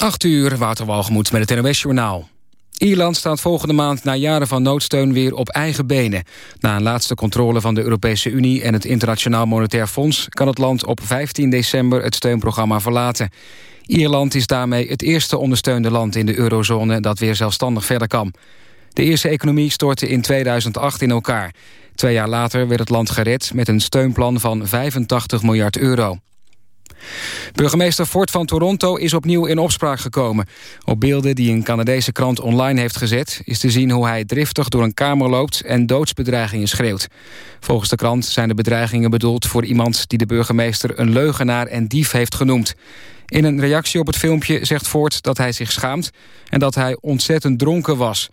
8 uur, Waterwalgemoed met het NOS-journaal. Ierland staat volgende maand na jaren van noodsteun weer op eigen benen. Na een laatste controle van de Europese Unie en het Internationaal Monetair Fonds... kan het land op 15 december het steunprogramma verlaten. Ierland is daarmee het eerste ondersteunde land in de eurozone... dat weer zelfstandig verder kan. De Ierse economie stortte in 2008 in elkaar. Twee jaar later werd het land gered met een steunplan van 85 miljard euro. Burgemeester Ford van Toronto is opnieuw in opspraak gekomen. Op beelden die een Canadese krant online heeft gezet... is te zien hoe hij driftig door een kamer loopt en doodsbedreigingen schreeuwt. Volgens de krant zijn de bedreigingen bedoeld voor iemand... die de burgemeester een leugenaar en dief heeft genoemd. In een reactie op het filmpje zegt Ford dat hij zich schaamt... en dat hij ontzettend dronken was...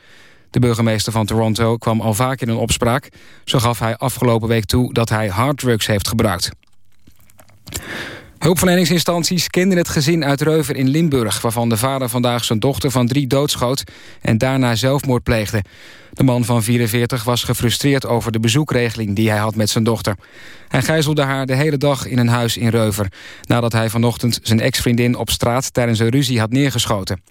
De burgemeester van Toronto kwam al vaak in een opspraak. Zo gaf hij afgelopen week toe dat hij harddrugs heeft gebruikt. Hulpverleningsinstanties kenden het gezin uit Reuver in Limburg... waarvan de vader vandaag zijn dochter van drie doodschoot... en daarna zelfmoord pleegde. De man van 44 was gefrustreerd over de bezoekregeling... die hij had met zijn dochter. Hij gijzelde haar de hele dag in een huis in Reuver... nadat hij vanochtend zijn ex-vriendin op straat... tijdens een ruzie had neergeschoten.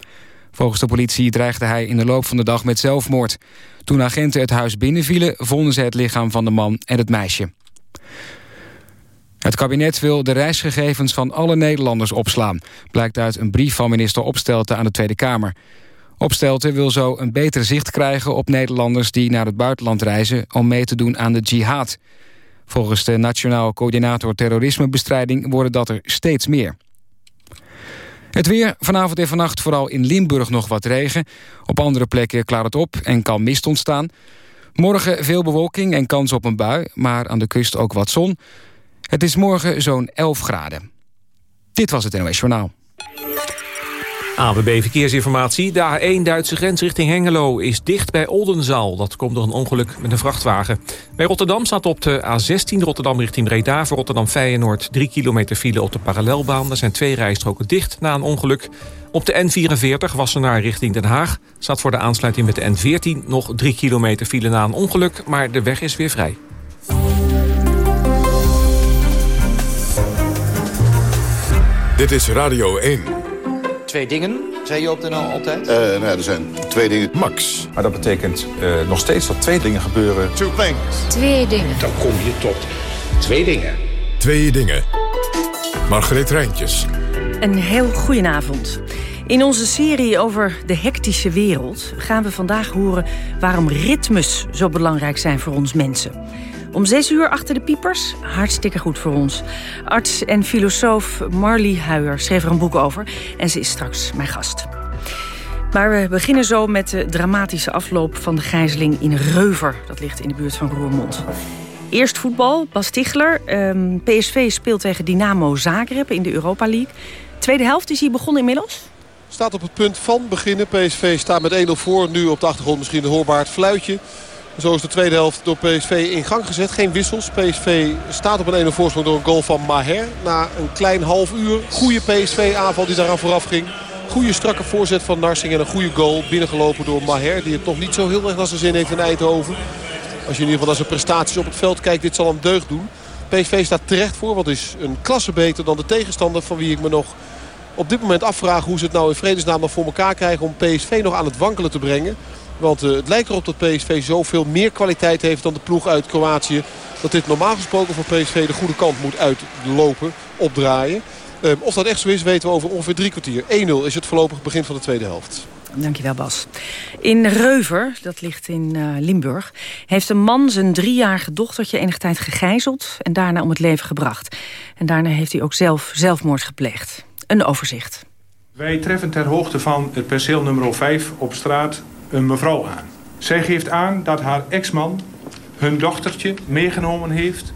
Volgens de politie dreigde hij in de loop van de dag met zelfmoord. Toen agenten het huis binnenvielen... vonden ze het lichaam van de man en het meisje. Het kabinet wil de reisgegevens van alle Nederlanders opslaan... blijkt uit een brief van minister Opstelten aan de Tweede Kamer. Opstelten wil zo een beter zicht krijgen op Nederlanders... die naar het buitenland reizen om mee te doen aan de jihad. Volgens de Nationaal Coördinator Terrorismebestrijding... worden dat er steeds meer. Het weer, vanavond en vannacht vooral in Limburg nog wat regen. Op andere plekken klaart het op en kan mist ontstaan. Morgen veel bewolking en kans op een bui, maar aan de kust ook wat zon. Het is morgen zo'n 11 graden. Dit was het NOS Journaal. ABB Verkeersinformatie. De A1 Duitse grens richting Hengelo is dicht bij Oldenzaal. Dat komt door een ongeluk met een vrachtwagen. Bij Rotterdam staat op de A16 Rotterdam richting Breda... voor Rotterdam Feyenoord 3 kilometer file op de parallelbaan. Er zijn twee rijstroken dicht na een ongeluk. Op de N44 Wassenaar richting Den Haag... staat voor de aansluiting met de N14 nog 3 kilometer file na een ongeluk... maar de weg is weer vrij. Dit is Radio 1. Twee dingen, zei je op de NL altijd? Uh, nou ja, er zijn twee dingen. Max. Maar dat betekent uh, nog steeds dat twee dingen gebeuren. Two things. Twee dingen. Dan kom je tot twee dingen. Twee dingen. Margreet Rijntjes. Een heel goedenavond. In onze serie over de hectische wereld gaan we vandaag horen waarom ritmes zo belangrijk zijn voor ons mensen. Om zes uur achter de piepers, hartstikke goed voor ons. Arts en filosoof Marley Huijer schreef er een boek over... en ze is straks mijn gast. Maar we beginnen zo met de dramatische afloop van de gijzeling in Reuver. Dat ligt in de buurt van Roermond. Eerst voetbal, Bas Tichler. Um, PSV speelt tegen Dynamo Zagreb in de Europa League. Tweede helft is hier begonnen inmiddels? Staat op het punt van beginnen. PSV staat met 1-0 voor. Nu op de achtergrond misschien hoorbaar fluitje. Zo is de tweede helft door PSV in gang gezet. Geen wissels. PSV staat op een 1-0 voorsprong door een goal van Maher. Na een klein half uur. Goede PSV-aanval die daaraan vooraf ging. Goede strakke voorzet van Narsing en een goede goal binnengelopen door Maher. Die het nog niet zo heel erg naar zijn zin heeft in Eindhoven. Als je in ieder geval naar zijn prestaties op het veld kijkt, dit zal hem deugd doen. PSV staat terecht voor, want is een klasse beter dan de tegenstander... van wie ik me nog op dit moment afvraag hoe ze het nou in vredesnaam nog voor elkaar krijgen... om PSV nog aan het wankelen te brengen. Want uh, het lijkt erop dat PSV zoveel meer kwaliteit heeft dan de ploeg uit Kroatië. Dat dit normaal gesproken voor PSV de goede kant moet uitlopen, opdraaien. Uh, of dat echt zo is weten we over ongeveer drie kwartier. 1-0 is het voorlopig begin van de tweede helft. Dankjewel Bas. In Reuver, dat ligt in uh, Limburg... heeft een man zijn driejarige dochtertje enige tijd gegijzeld... en daarna om het leven gebracht. En daarna heeft hij ook zelf zelfmoord gepleegd. Een overzicht. Wij treffen ter hoogte van het perceel nummer 5 op straat een mevrouw aan. Zij geeft aan dat haar ex-man hun dochtertje meegenomen heeft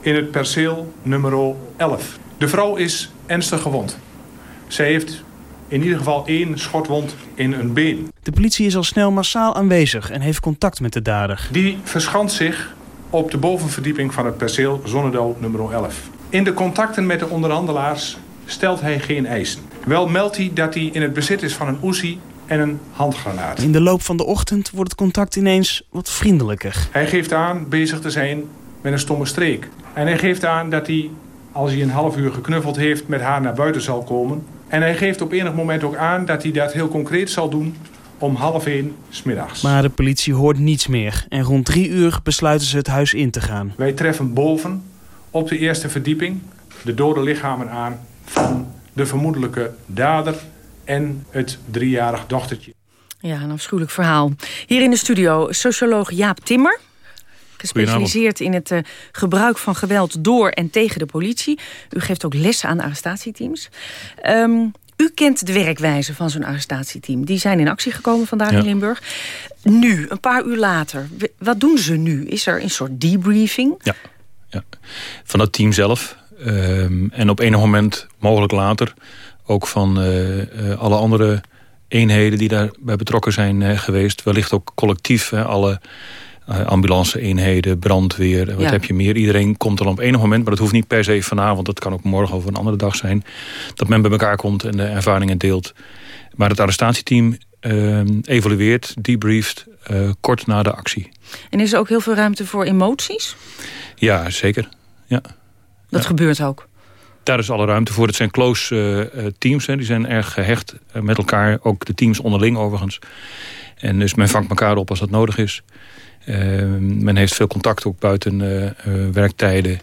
in het perceel nummer 11. De vrouw is ernstig gewond. Zij heeft in ieder geval één schotwond in een been. De politie is al snel massaal aanwezig en heeft contact met de dader. Die verschanst zich op de bovenverdieping van het perceel Zonnedal nummer 11. In de contacten met de onderhandelaars stelt hij geen eisen. Wel meldt hij dat hij in het bezit is van een Uzi en een handgranaat. In de loop van de ochtend wordt het contact ineens wat vriendelijker. Hij geeft aan bezig te zijn met een stomme streek. En hij geeft aan dat hij, als hij een half uur geknuffeld heeft... met haar naar buiten zal komen En hij geeft op enig moment ook aan dat hij dat heel concreet zal doen om half één smiddags. Maar de politie hoort niets meer. En rond drie uur besluiten ze het huis in te gaan. Wij treffen boven op de eerste verdieping de dode lichamen aan van de vermoedelijke dader en het driejarig dochtertje. Ja, een afschuwelijk verhaal. Hier in de studio socioloog Jaap Timmer. Gespecialiseerd in het uh, gebruik van geweld door en tegen de politie. U geeft ook lessen aan arrestatieteams. Um, u kent de werkwijze van zo'n arrestatieteam. Die zijn in actie gekomen vandaag in Limburg. Nu, een paar uur later, wat doen ze nu? Is er een soort debriefing? Ja, ja. van het team zelf. Um, en op enig moment, mogelijk later... ook van uh, uh, alle andere eenheden die daarbij betrokken zijn uh, geweest. Wellicht ook collectief, alle ambulance-eenheden, brandweer, wat ja. heb je meer. Iedereen komt er op enig moment, maar dat hoeft niet per se vanavond. Dat kan ook morgen of een andere dag zijn. Dat men bij elkaar komt en de ervaringen deelt. Maar het arrestatieteam uh, evalueert, debrieft, uh, kort na de actie. En is er ook heel veel ruimte voor emoties? Ja, zeker. Ja. Dat ja. gebeurt ook? Daar is alle ruimte voor. Het zijn close uh, teams, hè. die zijn erg gehecht met elkaar. Ook de teams onderling overigens. En dus men vangt elkaar op als dat nodig is. Men heeft veel contact ook buiten uh, werktijden.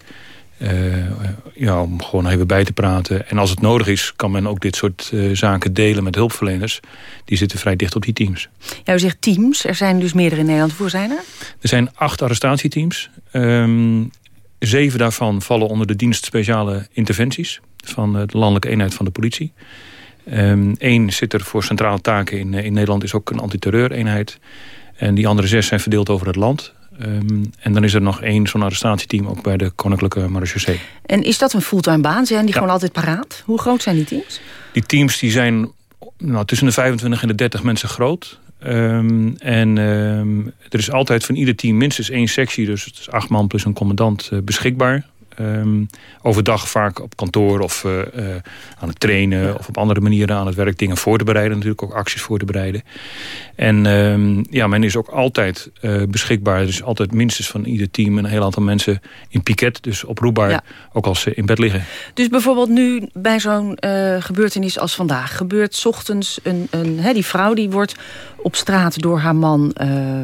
ja, om gewoon even bij te praten. En als het nodig is, kan men ook dit soort zaken delen met hulpverleners. Die zitten vrij dicht op die teams. Ja, u zegt teams. Er zijn dus meerdere in Nederland. Hoeveel zijn er? Er zijn acht arrestatieteams. Um, zeven daarvan vallen onder de dienst speciale interventies. Van de landelijke eenheid van de politie. Eén um, zit er voor centrale taken in, in Nederland. Is ook een antiterreureenheid. En die andere zes zijn verdeeld over het land. Um, en dan is er nog één zo'n arrestatieteam ook bij de Koninklijke Marechaussee. En is dat een fulltime baan? Zijn die ja. gewoon altijd paraat? Hoe groot zijn die teams? Die teams die zijn nou, tussen de 25 en de 30 mensen groot. Um, en um, er is altijd van ieder team minstens één sectie, dus het is acht man plus een commandant uh, beschikbaar. Um, overdag vaak op kantoor of uh, uh, aan het trainen... Ja. of op andere manieren aan het werk dingen voor te bereiden. Natuurlijk ook acties voor te bereiden. En ja, men is ook altijd beschikbaar. Dus altijd minstens van ieder team een heel aantal mensen in piket. Dus oproepbaar, ja. ook als ze in bed liggen. Dus bijvoorbeeld nu bij zo'n gebeurtenis als vandaag... gebeurt 's ochtends een, een, hè, die vrouw die wordt op straat door haar man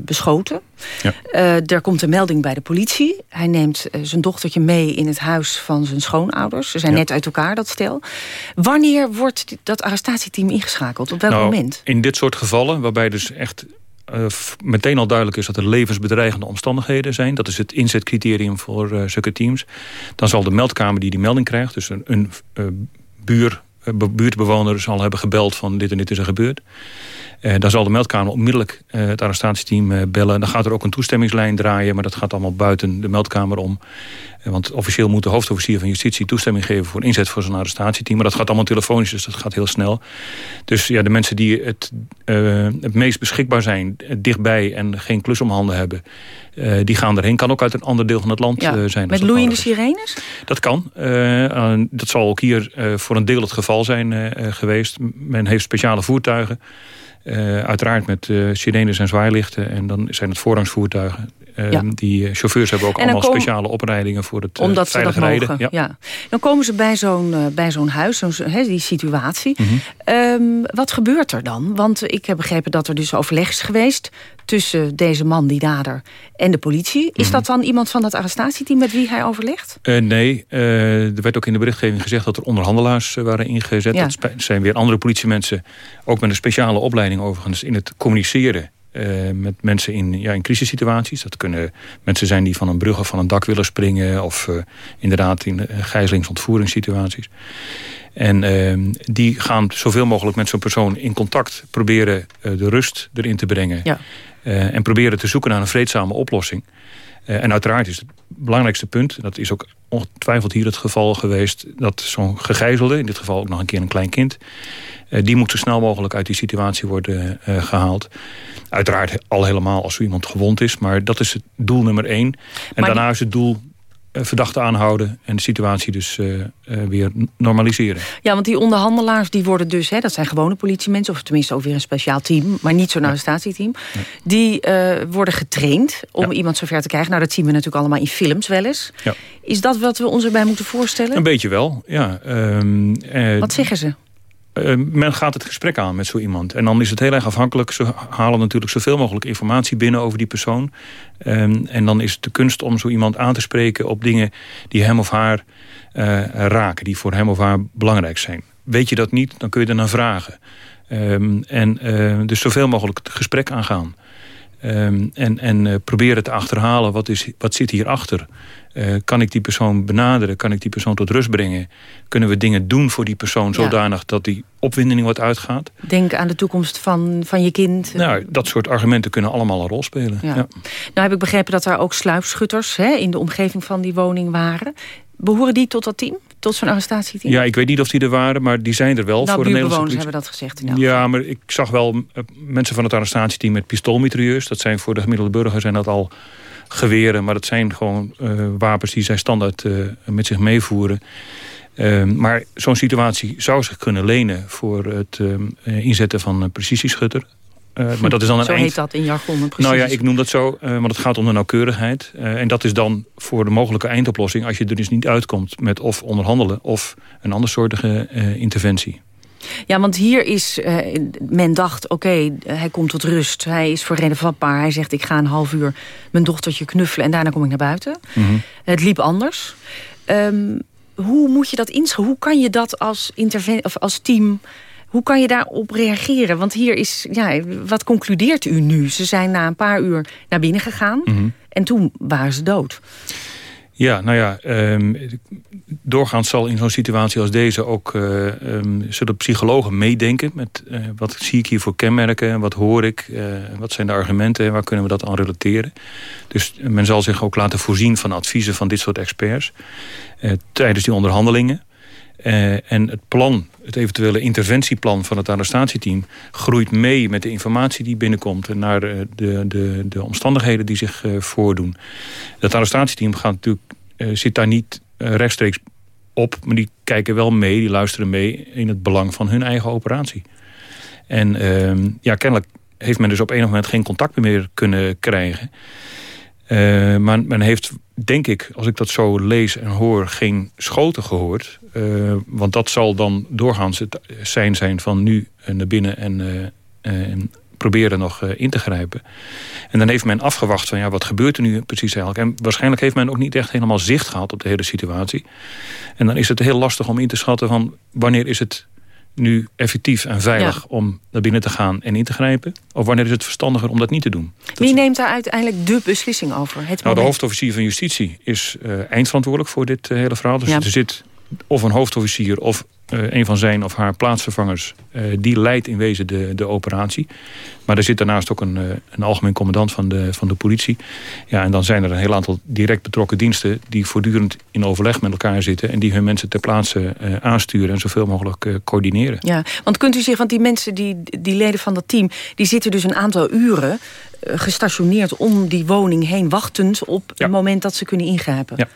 beschoten... Ja. Uh, er komt een melding bij de politie. Hij neemt uh, zijn dochtertje mee in het huis van zijn schoonouders. Ze zijn ja. net uit elkaar, dat stel. Wanneer wordt dat arrestatieteam ingeschakeld? Op welk nou, moment? In dit soort gevallen, waarbij dus echt uh, meteen al duidelijk is... dat er levensbedreigende omstandigheden zijn. Dat is het inzetcriterium voor zulke teams. Dan zal de meldkamer die die melding krijgt... dus een, een buur, buurtbewoner zal hebben gebeld van dit en dit is er gebeurd. Uh, dan zal de meldkamer onmiddellijk uh, het arrestatieteam uh, bellen. Dan gaat er ook een toestemmingslijn draaien, maar dat gaat allemaal buiten de meldkamer om. want officieel moet de hoofdofficier van justitie toestemming geven voor inzet voor zo'n arrestatieteam. Maar dat gaat allemaal telefonisch, dus dat gaat heel snel. Dus ja, de mensen die het, het meest beschikbaar zijn, dichtbij en geen klus om handen hebben, die gaan erheen. Kan ook uit een ander deel van het land ja, zijn. Met loeiende sirenes? Dat kan. dat zal ook hier voor een deel het geval zijn geweest. Men heeft speciale voertuigen. Uh, uiteraard met sirenes en zwaailichten. En dan zijn het voorrangsvoertuigen. Ja. Die chauffeurs hebben ook allemaal kom... speciale opleidingen voor het Omdat veilig ze dat rijden. Mogen. Ja. ja. Dan komen ze bij zo'n bij zo'n huis, zo he, die situatie. Mm -hmm. um, wat gebeurt er dan? Want ik heb begrepen dat er dus overleg is geweest... tussen deze man, die dader, en de politie. Is mm -hmm. dat dan iemand van dat arrestatieteam met wie hij overlegt? nee, er werd ook in de berichtgeving gezegd... dat er onderhandelaars waren ingezet. Ja. Dat zijn weer andere politiemensen. Ook met een speciale opleiding overigens in het communiceren... Uh, met mensen in, ja, in crisissituaties. Dat kunnen mensen zijn die van een brug of van een dak willen springen... of uh, inderdaad in uh, gijzelings-ontvoeringssituaties. En uh, die gaan zoveel mogelijk met zo'n persoon in contact... proberen de rust erin te brengen. Ja. en proberen te zoeken naar een vreedzame oplossing. En uiteraard is het belangrijkste punt... dat is ook ongetwijfeld hier het geval geweest... dat zo'n gegijzelde, in dit geval ook nog een keer een klein kind... die moet zo snel mogelijk uit die situatie worden gehaald. Uiteraard al helemaal als zo iemand gewond is. Maar dat is het doel nummer één. En maar daarna is het doel uh, verdachte aanhouden. En de situatie dus uh, uh, weer normaliseren. Ja, want die onderhandelaars die worden dus... Hè, dat zijn gewone politiemensen. Of tenminste ook weer een speciaal team. Maar niet zo'n arrestatieteam. Ja. Die worden getraind om ja. iemand zover te krijgen. Nou, dat zien we natuurlijk allemaal in films wel eens. Ja. Is dat wat we ons erbij moeten voorstellen? Een beetje wel, ja. Um, wat zeggen ze? Uh, men gaat het gesprek aan met zo iemand. En dan is het heel erg afhankelijk. Ze halen natuurlijk zoveel mogelijk informatie binnen over die persoon. Um, en dan is het de kunst om zo iemand aan te spreken op dingen die hem of haar uh, raken. Die voor hem of haar belangrijk zijn. Weet je dat niet, dan kun je er naar vragen. Um, en uh, dus zoveel mogelijk het gesprek aangaan. Um, en en uh, proberen te achterhalen wat, is, wat zit hierachter. Uh, kan ik die persoon benaderen? Kan ik die persoon tot rust brengen? Kunnen we dingen doen voor die persoon zodanig ja. dat die opwinding wat uitgaat? Denk aan de toekomst van, van je kind. Nou, dat soort argumenten kunnen allemaal een rol spelen. Ja. Ja. Nou heb ik begrepen dat er ook sluipschutters hè, in de omgeving van die woning waren. Behoren die tot dat team? Tot zo'n arrestatieteam? Ja, ik weet niet of die er waren, maar die zijn er wel. Nou, voor de Nederlandse hebben dat gezegd. In ja, maar ik zag wel uh, mensen van het arrestatieteam met pistoolmitrailleurs. Dat zijn voor de gemiddelde burger zijn dat al geweren. Maar dat zijn gewoon uh, wapens die zij standaard uh, met zich meevoeren. Uh, maar zo'n situatie zou zich kunnen lenen voor het inzetten van een precisieschutter. Uh, maar dat is dan een zo eind... heet dat in jargon. Precies. Nou ja, ik noem dat zo, uh, want het gaat om de nauwkeurigheid. Uh, en dat is dan voor de mogelijke eindoplossing... als je er dus niet uitkomt met of onderhandelen... of een andersoortige interventie. Ja, want hier is, men dacht, oké, okay, hij komt tot rust. Hij is voor redden vatbaar. Hij zegt, ik ga een half uur mijn dochtertje knuffelen... en daarna kom ik naar buiten. Mm -hmm. Het liep anders. Um, hoe moet je dat inschatten? Hoe kan je dat als, of als team hoe kan je daarop reageren? Want hier is, ja, wat concludeert u nu? Ze zijn na een paar uur naar binnen gegaan mm -hmm. en toen waren ze dood. Ja, nou ja, um, doorgaans zal in zo'n situatie als deze ook uh, um, zullen psychologen meedenken met uh, wat zie ik hier voor kenmerken, wat hoor ik, uh, wat zijn de argumenten en waar kunnen we dat aan relateren. Dus men zal zich ook laten voorzien van adviezen van dit soort experts tijdens die onderhandelingen. Uh, en het plan, het eventuele interventieplan van het arrestatieteam... groeit mee met de informatie die binnenkomt... en naar de, de, de, de omstandigheden die zich uh, voordoen. Het arrestatieteam gaat natuurlijk, uh, zit daar niet rechtstreeks op... maar die kijken wel mee, die luisteren mee... in het belang van hun eigen operatie. En ehm, ja, kennelijk heeft men dus op enig moment geen contact meer kunnen krijgen... Uh, maar men heeft, denk ik, als ik dat zo lees en hoor... geen schoten gehoord. Uh, want dat zal dan doorgaans het zijn zijn van nu naar binnen... en, en proberen nog in te grijpen. En dan heeft men afgewacht van ja, wat gebeurt er nu precies eigenlijk. En waarschijnlijk heeft men ook niet echt helemaal zicht gehad op de hele situatie. En dan is het heel lastig om in te schatten van wanneer is het nu effectief en veilig ja. om naar binnen te gaan en in te grijpen? Of wanneer is het verstandiger om dat niet te doen? Dat Wie neemt daar uiteindelijk de beslissing over? Het nou, de hoofdofficier van justitie is uh, eindverantwoordelijk voor dit uh, hele verhaal. Dus ja. er zit of een hoofdofficier of uh, een van zijn of haar plaatsvervangers... Uh, die leidt in wezen de, de operatie. Maar er zit daarnaast ook een, uh, een algemeen commandant van de, van de politie. Ja, en dan zijn er een heel aantal direct betrokken diensten... die voortdurend in overleg met elkaar zitten... en die hun mensen ter plaatse aansturen en zoveel mogelijk coördineren. Ja, want kunt u zich, want die mensen, die, die leden van dat team... die zitten dus een aantal uren gestationeerd om die woning heen... wachtend op ja. het moment dat ze kunnen ingrijpen. Ja.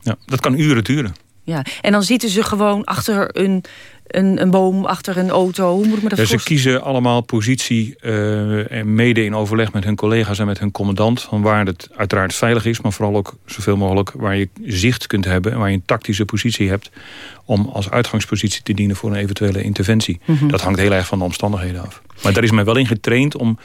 ja, dat kan uren duren. Ja, en dan zitten ze gewoon achter een, een, een boom, achter een auto. Hoe moet ik me dat ja, voorstellen? Ze kiezen allemaal positie, uh, en mede in overleg met hun collega's en met hun commandant... van waar het uiteraard veilig is, maar vooral ook zoveel mogelijk... waar je zicht kunt hebben en waar je een tactische positie hebt... om als uitgangspositie te dienen voor een eventuele interventie. Mm -hmm. Dat hangt heel erg van de omstandigheden af. Maar daar is men wel in getraind om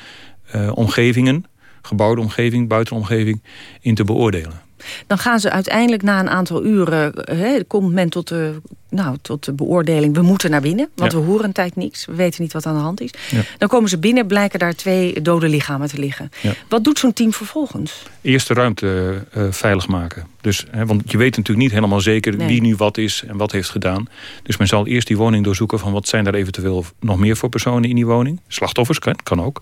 uh, omgevingen, gebouwde omgeving, buitenomgeving... in te beoordelen. Dan gaan ze uiteindelijk na een aantal uren... He, komt men tot de, nou, tot de beoordeling... we moeten naar binnen, want ja. we horen een tijd niks. We weten niet wat aan de hand is. Ja. Dan komen ze binnen, blijken daar twee dode lichamen te liggen. Ja. Wat doet zo'n team vervolgens? Eerst de ruimte uh, veilig maken. Dus, hè, want je weet natuurlijk niet helemaal zeker nee. wie nu wat is en wat heeft gedaan. Dus men zal eerst die woning doorzoeken... van wat zijn er eventueel nog meer voor personen in die woning. Slachtoffers, kan, kan ook.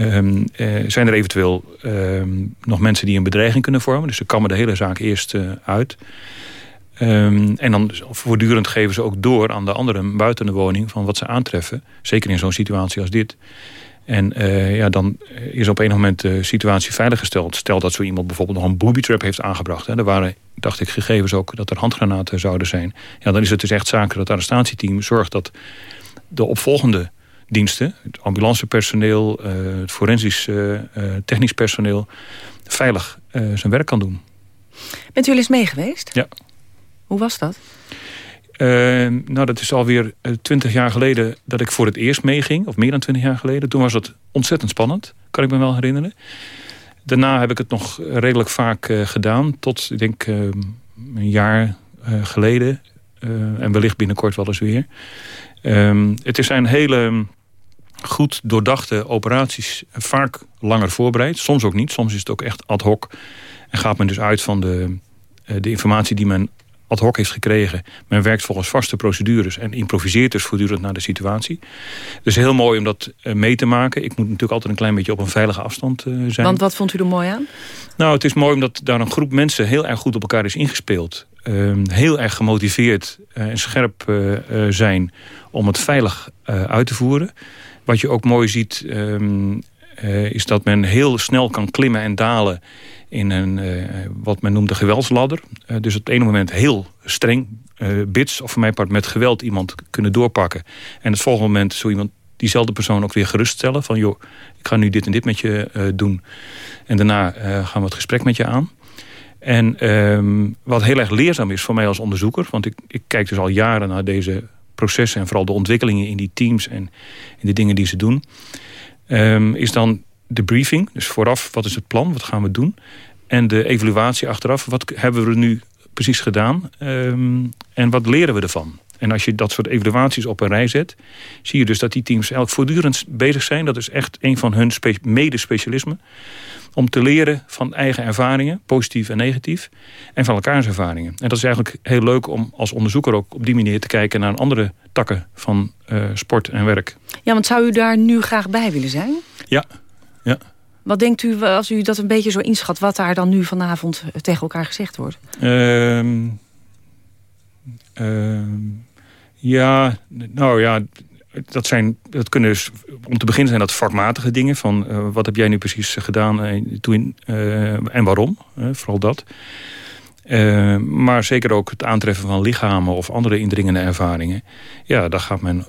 Um, uh, zijn er eventueel um, nog mensen die een bedreiging kunnen vormen. Dus ze kammen de hele zaak eerst uh, uit. Um, en dan voortdurend geven ze ook door aan de anderen buiten de woning... van wat ze aantreffen. Zeker in zo'n situatie als dit. En uh, ja, dan is op een moment de situatie veiliggesteld. Stel dat zo iemand bijvoorbeeld nog een booby trap heeft aangebracht. Hè. Er waren, dacht ik, gegevens ook dat er handgranaten zouden zijn. Ja, dan is het dus echt zaken dat het arrestatieteam zorgt dat de opvolgende diensten, het ambulancepersoneel, uh, het forensisch uh, technisch personeel, veilig zijn werk kan doen. Bent u eens mee geweest? Ja. Hoe was dat? nou, dat is alweer twintig jaar geleden dat ik voor het eerst meeging. Of meer dan twintig jaar geleden. Toen was het ontzettend spannend, kan ik me wel herinneren. Daarna heb ik het nog redelijk vaak gedaan. Tot, ik denk, een jaar geleden. en wellicht binnenkort wel eens weer. Um, het zijn hele goed doordachte operaties. Vaak langer voorbereid. Soms ook niet. Soms is het ook echt ad hoc. En gaat men dus uit van de, eh, de informatie die men ad hoc heeft gekregen. Men werkt volgens vaste procedures en improviseert dus voortdurend naar de situatie. Dus heel mooi om dat eh, mee te maken. Ik moet natuurlijk altijd een klein beetje op een veilige afstand eh, zijn. Want wat vond u er mooi aan? Nou, het is mooi omdat daar een groep mensen heel erg goed op elkaar is ingespeeld. Ehm, heel erg gemotiveerd en scherp zijn om het veilig uit te voeren. Wat je ook mooi ziet ehm, is dat men heel snel kan klimmen en dalen in een, uh, wat men noemt de geweldsladder. Uh, dus op het ene moment heel streng bits, of voor mijn part met geweld iemand kunnen doorpakken. En het volgende moment zo iemand diezelfde persoon ook weer geruststellen. Van joh, ik ga nu dit en dit met je doen. En daarna gaan we het gesprek met je aan. En um, wat heel erg leerzaam is voor mij als onderzoeker... want ik, ik kijk dus al jaren naar deze processen... en vooral de ontwikkelingen in die teams en in de dingen die ze doen... Um, is dan de briefing, dus vooraf, wat is het plan, wat gaan we doen? En de evaluatie achteraf, wat hebben we nu precies gedaan? Um, en wat leren we ervan? En als je dat soort evaluaties op een rij zet... zie je dus dat die teams elk voortdurend bezig zijn. Dat is echt een van hun mede-specialismen. Om te leren van eigen ervaringen, positief en negatief. En van elkaars ervaringen. En dat is eigenlijk heel leuk om als onderzoeker ook op die manier te kijken... naar andere takken van uh, sport en werk. Ja, want zou u daar nu graag bij willen zijn? Ja, ja. Wat denkt u, als u dat een beetje zo inschat... wat daar dan nu vanavond tegen elkaar gezegd wordt? Uh, uh, ja, nou ja, dat, zijn, dat kunnen dus, om te beginnen zijn dat vakmatige dingen. Van uh, wat heb jij nu precies gedaan uh, toen, uh, en waarom? vooral dat. maar zeker ook het aantreffen van lichamen of andere indringende ervaringen. Ja, daar gaat men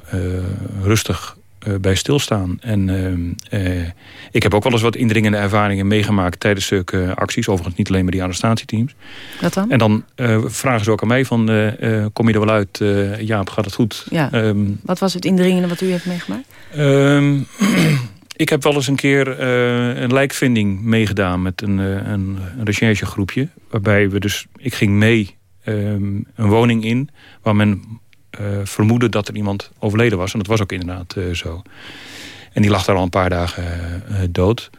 rustig bij stilstaan. En uh, ik heb ook wel eens wat indringende ervaringen meegemaakt tijdens zulke acties. Overigens niet alleen met die arrestatieteams. Wat dan? En dan vragen ze ook aan mij van, kom je er wel uit? Jaap, gaat het goed? Ja. Um, wat was het indringende wat u heeft meegemaakt? Um, ik heb wel eens een keer een lijkvinding meegedaan met een, een, een recherchegroepje. Waarbij we dus, ik ging mee um, een woning in waar men uh, vermoeden dat er iemand overleden was. En dat was ook inderdaad uh, zo. En die lag daar al een paar dagen uh, dood.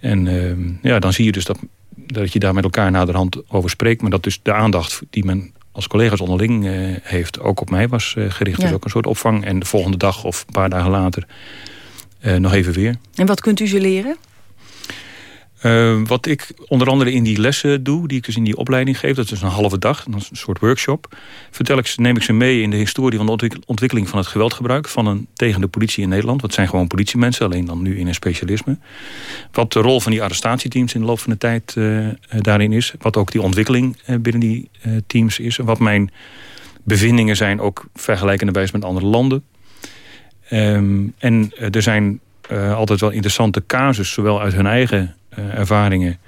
En ehm, ja, dan zie je dus dat, dat je daar met elkaar naderhand over spreekt. Maar dat dus de aandacht die men als collega's onderling heeft... ook op mij was gericht. Ja. Dus ook een soort opvang. En de volgende dag of een paar dagen later nog even weer. En wat kunt u ze leren? Uh, wat ik onder andere in die lessen doe, die ik dus in die opleiding geef... dat is een halve dag, een soort workshop... Vertel ik, neem ik ze mee in de historie van de ontwikkeling van het geweldgebruik... Van een, tegen de politie in Nederland. Dat zijn gewoon politiemensen, alleen dan nu in een specialisme. Wat de rol van die arrestatieteams in de loop van de tijd uh, daarin is. Wat ook die ontwikkeling binnen die teams is. Wat mijn bevindingen zijn, ook vergelijkende wijze met andere landen. Um, en er zijn altijd wel interessante casus, zowel uit hun eigen eh, ervaringen.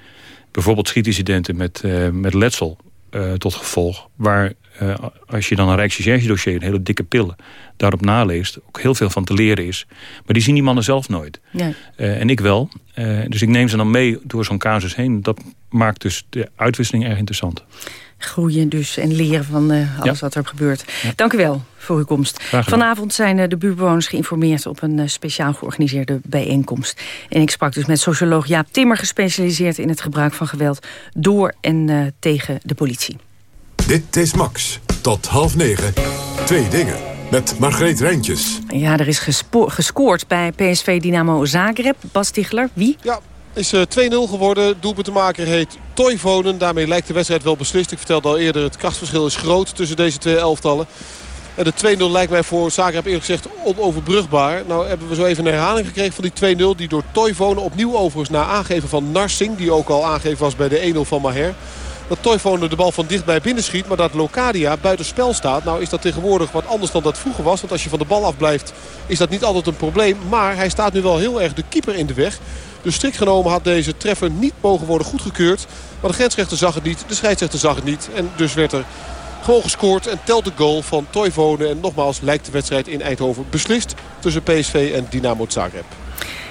Bijvoorbeeld schietincidenten met, eh, met letsel eh, tot gevolg. Waar als je dan een Rijksrecherche een hele dikke pillen, daarop naleest, ook heel veel van te leren is. Maar die zien die mannen zelf nooit. En ik wel. dus ik neem ze dan mee door zo'n casus heen. Dat maakt dus de uitwisseling erg interessant groeien dus en leren van uh, alles wat er gebeurt. Dank u wel voor uw komst. Vanavond zijn uh, de buurtbewoners geïnformeerd op een uh, speciaal georganiseerde bijeenkomst. En ik sprak dus met socioloog Jaap Timmer, gespecialiseerd in het gebruik van geweld door en tegen de politie. Dit is Max. Tot half negen. Twee dingen. Met Margreet Rijntjes. Ja, er is gescoord bij PSV Dynamo Zagreb. Bas Tichler, wie? Ja, is 2-0 eh, geworden. Doelpuntenmaker heet Toivonen. Daarmee lijkt de wedstrijd wel beslist. Ik vertelde al eerder, het krachtverschil is groot tussen deze twee elftallen. En de 2-0 lijkt mij voor Zagreb eerlijk gezegd onoverbrugbaar. Nou hebben we zo even een herhaling gekregen van die 2-0. Die door Toivonen opnieuw overigens na aangeven van Narsing. Die ook al aangegeven was bij de 1-0 van Maher. Dat Toivonen de bal van dichtbij binnenschiet. Maar dat Locadia buiten spel staat. Nou is dat tegenwoordig wat anders dan dat vroeger was. Want als je van de bal afblijft is dat niet altijd een probleem. Maar hij staat nu wel heel erg de keeper in de weg. Dus strikt genomen had deze treffer niet mogen worden goedgekeurd. Maar de grensrechter zag het niet, de scheidsrechter zag het niet. En dus werd er Gewoon gescoord en telt de goal van Toivonen. En nogmaals lijkt de wedstrijd in Eindhoven beslist tussen PSV en Dynamo Zagreb.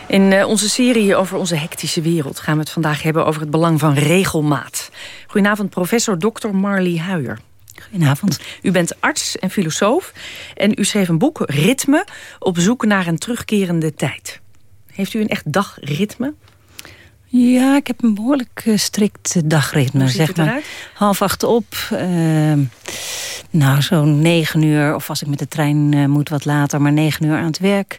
In eh, onze serie over onze hectische wereld gaan we het vandaag hebben over het belang van regelmaat. Goedenavond, professor Dr. Marley Huijer. Goedenavond. U bent arts en filosoof en u schreef een boek, Ritme, op zoek naar een terugkerende tijd. Heeft u een echt dagritme? Ja, ik heb een behoorlijk uh, strikt dagritme. zeg maar. Eruit? Half acht op. Uh, nou, zo'n negen uur. Of als ik met de trein uh, moet wat later, maar negen uur aan het werk.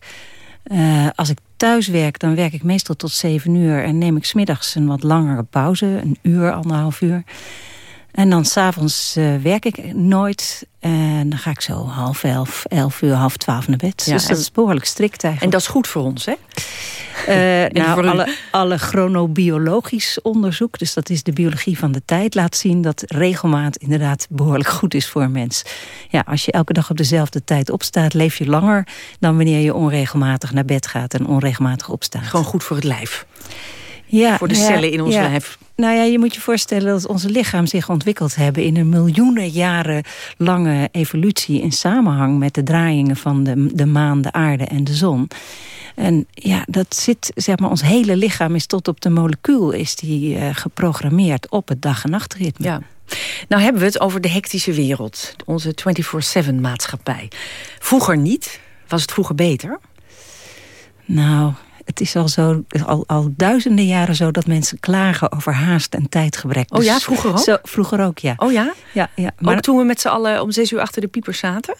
Uh, als ik thuis werk, dan werk ik meestal tot zeven uur. En neem ik smiddags een wat langere pauze. Een uur, anderhalf uur. En dan s'avonds uh, werk ik nooit. En dan ga ik zo half elf, elf uur, half twaalf naar bed. Ja, dus dat is behoorlijk strikt eigenlijk. En dat is goed voor ons, hè? Uh, nou, alle, alle chronobiologisch onderzoek, dus dat is de biologie van de tijd... laat zien dat regelmaat inderdaad behoorlijk goed is voor een mens. Ja, als je elke dag op dezelfde tijd opstaat... leef je langer dan wanneer je onregelmatig naar bed gaat... en onregelmatig opstaat. Gewoon goed voor het lijf. Ja, voor de cellen in ons ja. lijf. Nou ja, je moet je voorstellen dat onze lichaam zich ontwikkeld hebben... in een miljoenen jaren lange evolutie... in samenhang met de draaiingen van de, de maan, de aarde en de zon. En ja, dat zit, zeg maar, ons hele lichaam is tot op de molecuul... is die uh, geprogrammeerd op het dag- en nachtritme. Ja. Nou hebben we het over de hectische wereld. Onze 24-7 maatschappij. Vroeger niet. Was het vroeger beter? Nou, het is al, zo, al, al duizenden jaren zo dat mensen klagen over haast en tijdgebrek. Oh ja, vroeger ook? Zo, vroeger ook, ja. Oh ja? Ja, ja. Maar ook toen we met z'n allen om zes uur achter de piepers zaten?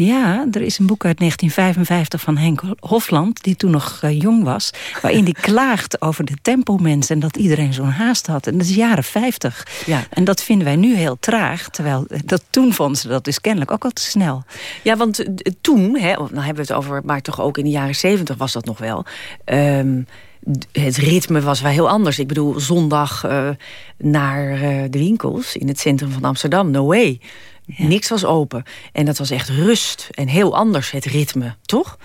Ja, er is een boek uit 1955 van Henk Hofland... die toen nog uh, jong was... waarin die klaagt over de tempomens... en dat iedereen zo'n haast had. En dat is jaren 50. Ja. En dat vinden wij nu heel traag. Terwijl dat toen vonden ze dat dus kennelijk ook al te snel. Ja, want toen, hè, nou hebben we het over... maar toch ook in de jaren 70 was dat nog wel... Um, het ritme was wel heel anders. Ik bedoel, zondag uh, naar uh, de winkels in het centrum van Amsterdam. No way. Niks was open. En dat was echt rust en heel anders, het ritme, toch?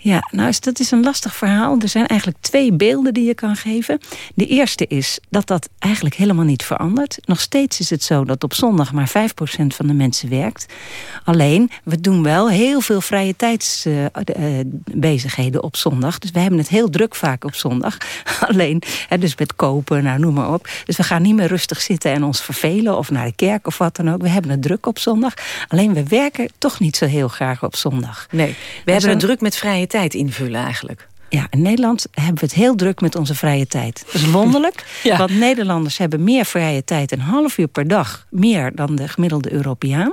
Ja, nou, dat is een lastig verhaal. Er zijn eigenlijk twee beelden die je kan geven. De eerste is dat dat eigenlijk helemaal niet verandert. Nog steeds is het zo dat op zondag maar 5% van de mensen werkt. Alleen, we doen wel heel veel vrije tijdsbezigheden uh, uh, op zondag. Dus we hebben het heel druk vaak op zondag. Alleen, hè, dus met kopen, nou, noem maar op. Dus we gaan niet meer rustig zitten en ons vervelen... of naar de kerk of wat dan ook. We hebben het druk op zondag. Alleen, we werken toch niet zo heel graag op zondag. Nee, we hebben het druk met vrije tijd invullen eigenlijk. Ja, in Nederland hebben we het heel druk met onze vrije tijd. Dat is wonderlijk, ja. want Nederlanders hebben meer vrije tijd... een half uur per dag, meer dan de gemiddelde Europeaan.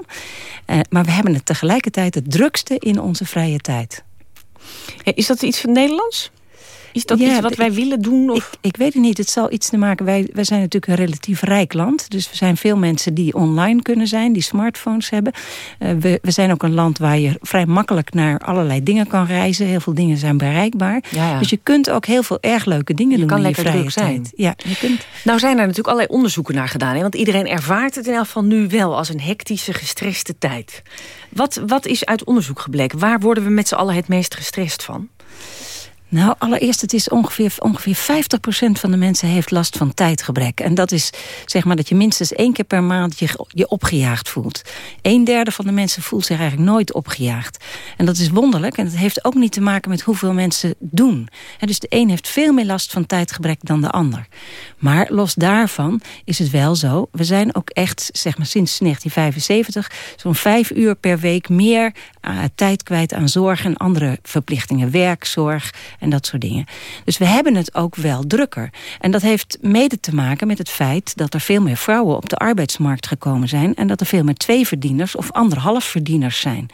Uh, maar we hebben het tegelijkertijd het drukste in onze vrije tijd. Ja, is dat iets van Nederlands? Is dat ja, iets wat wij willen doen? Of? Ik, ik, weet het niet. Het zal iets te maken... Wij, wij zijn natuurlijk een relatief rijk land. Dus er zijn veel mensen die online kunnen zijn. Die smartphones hebben. Uh, we, we zijn ook een land waar je vrij makkelijk naar allerlei dingen kan reizen. Heel veel dingen zijn bereikbaar. Ja, ja. Dus je kunt ook heel veel erg leuke dingen je doen kan in je vrije zijn. tijd. Ja, je kunt... Nou zijn er natuurlijk allerlei onderzoeken naar gedaan. Hè? Want iedereen ervaart het in elk geval nu wel als een hectische, gestreste tijd. Wat, wat is uit onderzoek gebleken? Waar worden we met z'n allen het meest gestrest van? Nou, allereerst, het is ongeveer, ongeveer 50% van de mensen heeft last van tijdgebrek. En dat is zeg maar dat je minstens één keer per maand je, je opgejaagd voelt. Een derde van de mensen voelt zich eigenlijk nooit opgejaagd. En dat is wonderlijk. En dat heeft ook niet te maken met hoeveel mensen doen. En dus de een heeft veel meer last van tijdgebrek dan de ander. Maar los daarvan is het wel zo. We zijn ook echt, zeg maar sinds 1975... zo'n vijf uur per week meer uh, tijd kwijt aan zorg en andere verplichtingen. Werk, zorg en dat soort dingen. Dus we hebben het ook wel drukker. En dat heeft mede te maken met het feit dat er veel meer vrouwen op de arbeidsmarkt gekomen zijn... en dat er veel meer tweeverdieners of anderhalfverdieners zijn.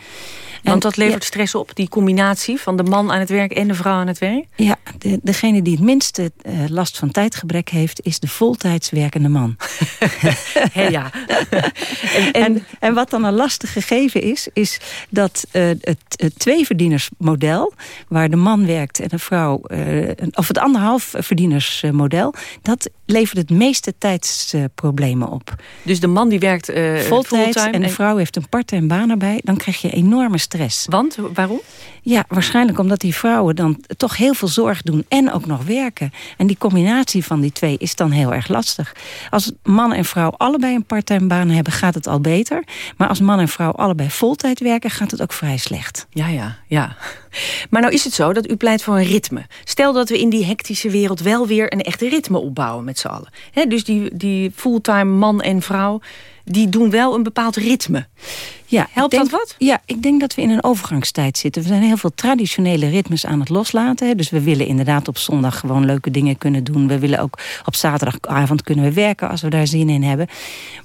Want dat levert ja, stress op, die combinatie van de man aan het werk en de vrouw aan het werk? Ja, de, degene die het minste uh, last van tijdgebrek heeft... is de voltijds werkende man. He, ja. en, en, en, wat dan een lastig gegeven is... is dat uh, het, het tweeverdienersmodel... waar de man werkt en de vrouw... Uh, of het anderhalf verdienersmodel... dat levert het meeste tijdsproblemen op. Dus de man die werkt uh, fulltime en de vrouw heeft een part-time baan erbij... dan krijg je enorme stress. Want? Waarom? Ja, waarschijnlijk omdat die vrouwen dan toch heel veel zorg doen en ook nog werken. En die combinatie van die twee is dan heel erg lastig. Als man en vrouw allebei een parttime baan hebben, gaat het al beter. Maar als man en vrouw allebei voltijd werken, gaat het ook vrij slecht. Ja, ja, ja. Maar nou is het zo dat u pleit voor een ritme. Stel dat we in die hectische wereld wel weer een echte ritme opbouwen met z'n allen. dus die, die fulltime man en vrouw die doen wel een bepaald ritme. Ja, Helpt denk, dat wat? Ja, ik denk dat we in een overgangstijd zitten. We zijn heel veel traditionele ritmes aan het loslaten. Hè. Dus we willen inderdaad op zondag gewoon leuke dingen kunnen doen. We willen ook op zaterdagavond kunnen we werken als we daar zin in hebben.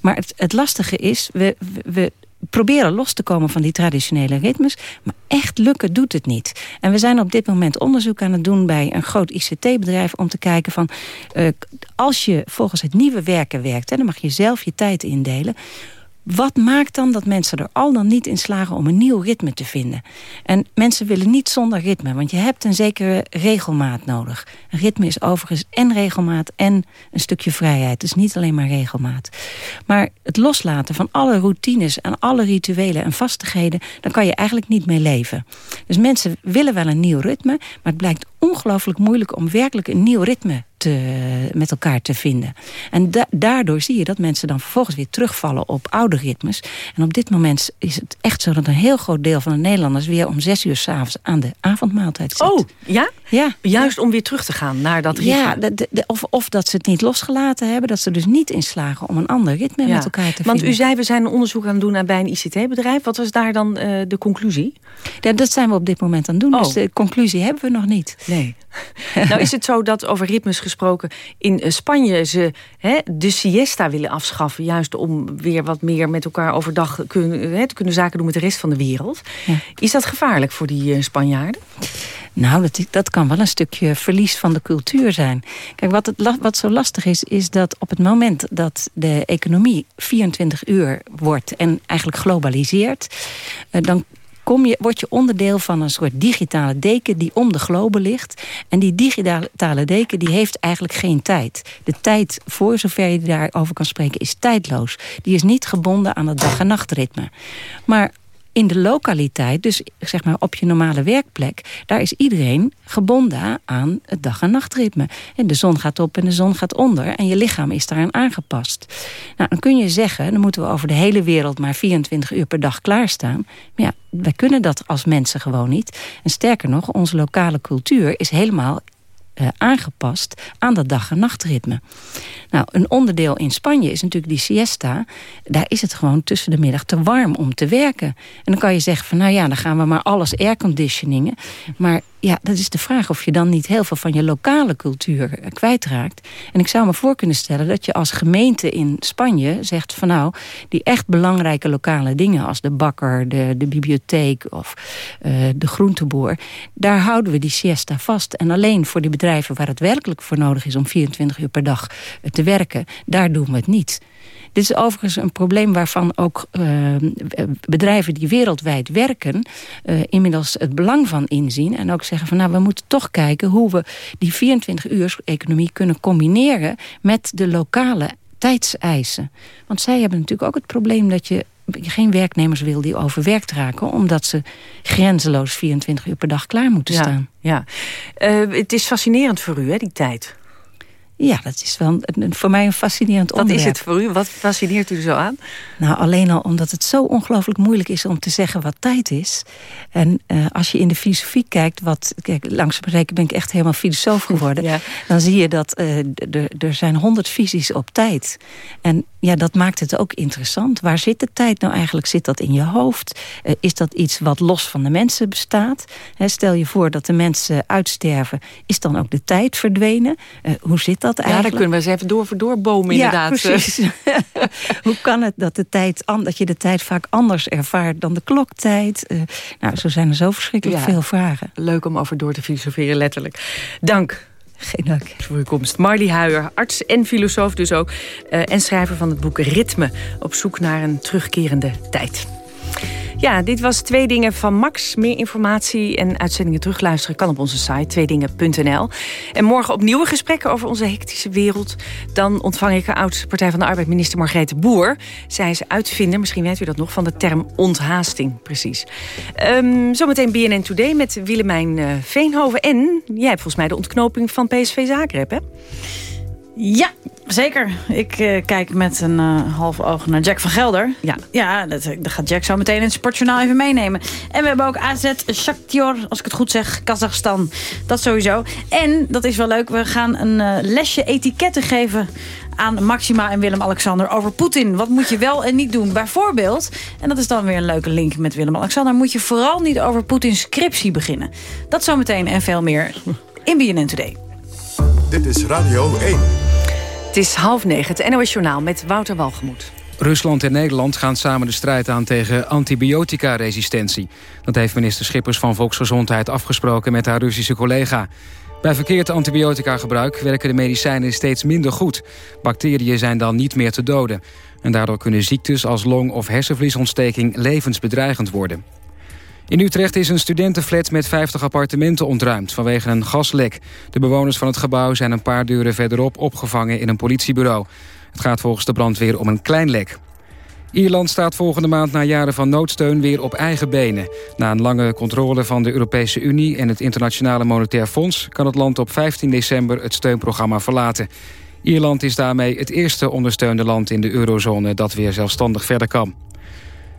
Maar het, het lastige is, we, we proberen los te komen van die traditionele ritmes. Maar echt lukken doet het niet. En we zijn op dit moment onderzoek aan het doen bij een groot ICT-bedrijf... om te kijken van, uh, als je volgens het nieuwe werken werkt... Hè, dan mag je zelf je tijd indelen wat maakt dan dat mensen er al dan niet in slagen om een nieuw ritme te vinden? En mensen willen niet zonder ritme, want je hebt een zekere regelmaat nodig. Een ritme is overigens en regelmaat en een stukje vrijheid. Dus niet alleen maar regelmaat. Maar het loslaten van alle routines en alle rituelen en vastigheden... dan kan je eigenlijk niet mee leven. Dus mensen willen wel een nieuw ritme, maar het blijkt ongelooflijk moeilijk om werkelijk een nieuw ritme te, met elkaar te vinden. En daardoor zie je dat mensen dan vervolgens weer terugvallen op oude ritmes. En op dit moment is het echt zo dat een heel groot deel van de Nederlanders... weer om zes uur s'avonds aan de avondmaaltijd zit. Oh, ja? Ja. Juist om weer terug te gaan naar dat ritme. Ja, of, of dat ze het niet losgelaten hebben. Dat ze dus niet inslagen om een ander ritme met elkaar te vinden. Want u zei, we zijn een onderzoek aan het doen bij een ICT-bedrijf. Wat was daar dan uh, de conclusie? Ja, dat zijn we op dit moment aan het doen. Oh. Dus de conclusie hebben we nog niet. Nee. nou is het zo dat over ritmes gesproken in eh, Spanje ze hè, de siesta willen afschaffen. Juist om weer wat meer met elkaar overdag kunnen, hè, te kunnen zaken doen met de rest van de wereld. Ja. Is dat gevaarlijk voor die uh, Spanjaarden? Nou, dat, dat kan wel een stukje verlies van de cultuur zijn. Kijk, wat, het, wat zo lastig is, is dat op het moment dat de economie 24 uur wordt en eigenlijk globaliseert, dan kom je, word je onderdeel van een soort digitale deken die om de globe ligt. En die digitale deken die heeft eigenlijk geen tijd. De tijd, voor zover je daarover kan spreken, is tijdloos. Die is niet gebonden aan het dag- en nachtritme. Maar in de lokaliteit, dus zeg maar op je normale werkplek... daar is iedereen gebonden aan het dag- en nachtritme. En de zon gaat op en de zon gaat onder en je lichaam is daaraan aangepast. Nou, dan kun je zeggen, dan moeten we over de hele wereld... maar 24 uur per dag klaarstaan. Maar ja, wij kunnen dat als mensen gewoon niet. En sterker nog, onze lokale cultuur is helemaal uh, aangepast aan dat dag- en nachtritme. Nou, een onderdeel in Spanje is natuurlijk die siesta. Daar is het gewoon tussen de middag te warm om te werken. En dan kan je zeggen van, nou ja, dan gaan we maar alles airconditioningen. Maar ja, dat is de vraag of je dan niet heel veel van je lokale cultuur kwijtraakt. En ik zou me voor kunnen stellen dat je als gemeente in Spanje zegt van nou, die echt belangrijke lokale dingen als de bakker, de, de bibliotheek of uh, de groenteboer, daar houden we die siesta vast. En alleen voor die bedrijven waar het werkelijk voor nodig is om 24 uur per dag te werken, daar doen we het niet. Dit is overigens een probleem waarvan ook bedrijven die wereldwijd werken... Inmiddels het belang van inzien. En ook zeggen van nou, we moeten toch kijken hoe we die 24 uur economie kunnen combineren... met de lokale tijdseisen. Want zij hebben natuurlijk ook het probleem dat je geen werknemers wil die overwerkt raken... omdat ze grenzeloos 24 uur per dag klaar moeten ja, staan. Ja. Uh, het is fascinerend voor u, hè, die tijd. Ja, dat is wel een, voor mij een fascinerend Wat onderwerp. is het voor u? Wat fascineert u zo aan? Nou, alleen al omdat het zo ongelooflijk moeilijk is om te zeggen wat tijd is. En uh, als je in de filosofie kijkt, wat, kijk, langzaam spreken ben ik echt helemaal filosoof geworden. ja. Dan zie je dat uh, er zijn honderd visies op tijd. En ja, dat maakt het ook interessant. Waar zit de tijd nou eigenlijk? Zit dat in je hoofd? Uh, is dat iets wat los van de mensen bestaat? He, stel je voor dat de mensen uitsterven. Is dan ook de tijd verdwenen? hoe zit dat? Ja, eigenlijk? daar kunnen we eens even door, doorbomen inderdaad. Ja, precies. Hoe kan het dat, de tijd, dat je de tijd vaak anders ervaart dan de kloktijd? Uh, nou, zo zijn er zo verschrikkelijk ja, veel vragen. Leuk om over door te filosoferen, letterlijk. Dank. Geen dank. Voor uw komst. Marlie Huijer, arts en filosoof dus ook. Uh, en schrijver van het boek Ritme. Op zoek naar een terugkerende tijd. Ja, dit was Twee Dingen van Max. Meer informatie en uitzendingen terugluisteren kan op onze site tweedingen.nl. En morgen opnieuw gesprekken over onze hectische wereld. Dan ontvang ik oud-partij van de Arbeid minister Margrethe Boer. Zij is uitvinder, misschien weet u dat nog, van de term onthaasting. Precies. Um, zometeen BNN Today met Willemijn uh, Veenhoven. En jij hebt volgens mij de ontknoping van PSV Zagreb, hè? Ja, zeker. Ik uh, kijk met een uh, half oog naar Jack van Gelder. Ja, ja dat, dat, gaat Jack zo meteen in het sportjournaal even meenemen. En we hebben ook AZ Shakhtar, als ik het goed zeg, Kazachstan. Dat sowieso. En, dat is wel leuk, we gaan een uh, lesje etiketten geven aan Maxima en Willem-Alexander over Poetin. Wat moet je wel en niet doen? Bijvoorbeeld, en dat is dan weer een leuke link met Willem-Alexander... moet je vooral niet over Poetins scriptie beginnen. Dat zometeen en veel meer in BNN Today. Dit is Radio 1. Het is half negen, het NOS Journaal met Wouter Walgemoed. Rusland en Nederland gaan samen de strijd aan tegen antibiotica-resistentie. Dat heeft minister Schippers van Volksgezondheid afgesproken met haar Russische collega. Bij verkeerd antibiotica-gebruik werken de medicijnen steeds minder goed. Bacteriën zijn dan niet meer te doden. En daardoor kunnen ziektes als long- of hersenvliesontsteking levensbedreigend worden. In Utrecht is een studentenflat met 50 appartementen ontruimd vanwege een gaslek. De bewoners van het gebouw zijn een paar deuren verderop opgevangen in een politiebureau. Het gaat volgens de brandweer om een klein lek. Ierland staat volgende maand na jaren van noodsteun weer op eigen benen. Na een lange controle van de Europese Unie en het Internationale Monetair Fonds... kan het land op 15 december het steunprogramma verlaten. Ierland is daarmee het eerste ondersteunde land in de eurozone... dat weer zelfstandig verder kan.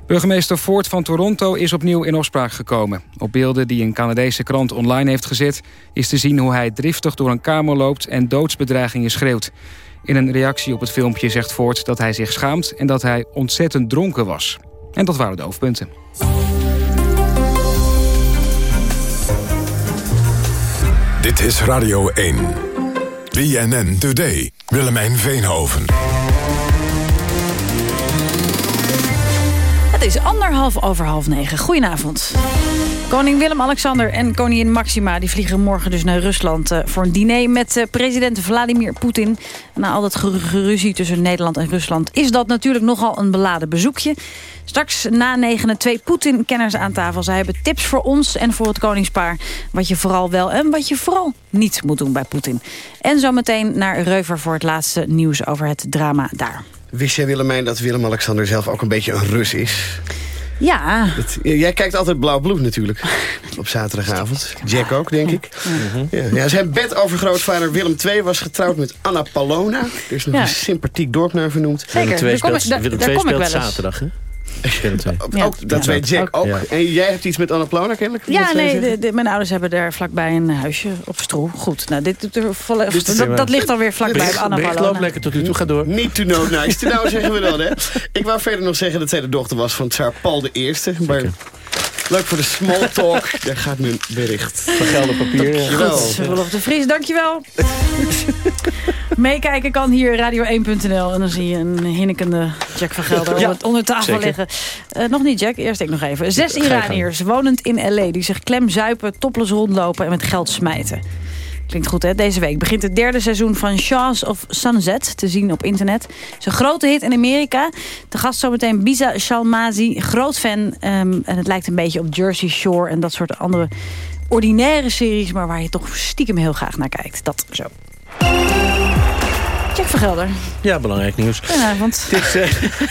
Burgemeester Ford van Toronto is opnieuw in opspraak gekomen. Op beelden die een Canadese krant online heeft gezet... is te zien hoe hij driftig door een kamer loopt en doodsbedreigingen schreeuwt. In een reactie op het filmpje zegt Ford dat hij zich schaamt... en dat hij ontzettend dronken was. En dat waren de hoofdpunten. Dit is Radio 1. BNN Today. Willemijn Veenhoven. Het is anderhalf over half negen. Goedenavond. Koning Willem-Alexander en koningin Maxima... die vliegen morgen dus naar Rusland uh, voor een diner met uh, president Vladimir Poetin. Na al dat geruzie tussen Nederland en Rusland... is dat natuurlijk nogal een beladen bezoekje. Straks na negenen twee Poetin-kenners aan tafel. Zij hebben tips voor ons en voor het koningspaar. Wat je vooral wel en wat je vooral niet moet doen bij Poetin. En zometeen naar Reuver voor het laatste nieuws over het drama daar. Wist jij, Willemijn, dat Willem-Alexander zelf ook een beetje een Rus is? Ja. Dat, jij kijkt altijd blauw bloed natuurlijk. Op zaterdagavond. Jack ook, denk ik. Ja. Ja, zijn bedovergrootvader Willem II was getrouwd met Anna Palona. Er is nog Ja. een sympathiek dorp naar vernoemd. Zeker, Willem II daar kom ik- speelt- daar- Willem daar II kom ik speelt wel eens. zaterdag, hè? Ook, dat Ja. weet Jack ook. En jij hebt iets met Anna Palona kennelijk? Ja, je nee, zeggen? de, de- mijn ouders hebben daar vlakbij een huisje op Stroe. Goed, nou, dit, dit- volle- is- dat, dat ligt alweer vlakbij Bericht- Anna bericht Palona. loopt lekker tot u toe, ga door. Niet to know nice to know, zeggen we dan, hè. Ik wou verder nog zeggen dat zij de dochter was van tsaar Paul I. Maar leuk voor de small talk. Daar gaat mijn bericht. Van gelden papier. Dankjewel. Goed, Rolof de Vries, dankjewel. Meekijken kan hier radio1.nl. En dan zie je een hinnekende Jack van Gelder Ja, onder, onder tafel zeker. liggen. Eh, nog niet, Jack. Eerst ik nog even. Zes. Iraniërs wonend in L.A. die zich klem zuipen, topless rondlopen en met geld smijten. Klinkt goed, hè? Deze week begint het derde seizoen van Shaws of Sunset te zien op internet. Het is een grote hit in Amerika. De gast zometeen Biza Shalmazi, groot fan. ehm, en het lijkt een beetje op Jersey Shore en dat soort andere ordinaire series... maar waar je toch stiekem heel graag naar kijkt. Dat zo. Jack van Gelder. Ja, belangrijk nieuws. Goedenavond. Het is, eh,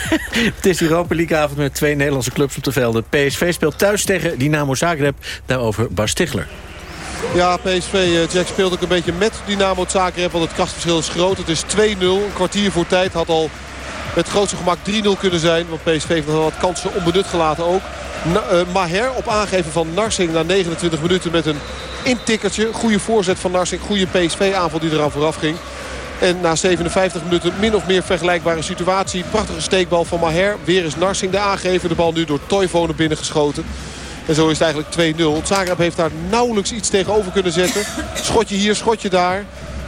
het is Europa League avond met twee Nederlandse clubs op de velden. PSV speelt thuis tegen Dynamo Zagreb. Daarover Bas Stigler. Ja, PSV, eh, Jack speelt ook een beetje met Dynamo Zagreb. Want het kastverschil is groot. Het is 2-0. Een kwartier voor tijd had al met grootste gemak 3-0 kunnen zijn. Want PSV heeft nog wat kansen onbenut gelaten ook. Eh, Maher op aangeven van Narsing na 29 minuten met een intikkertje. Goede voorzet van Narsing. Goede PSV-aanval die eraan vooraf ging. En na 57 minuten min of meer vergelijkbare situatie. Prachtige steekbal van Maher. Weer is Narsing de aangever. De bal nu door Toivonen binnengeschoten. En zo is het eigenlijk 2-0. Zagreb heeft daar nauwelijks iets tegenover kunnen zetten. Schotje hier, schotje daar.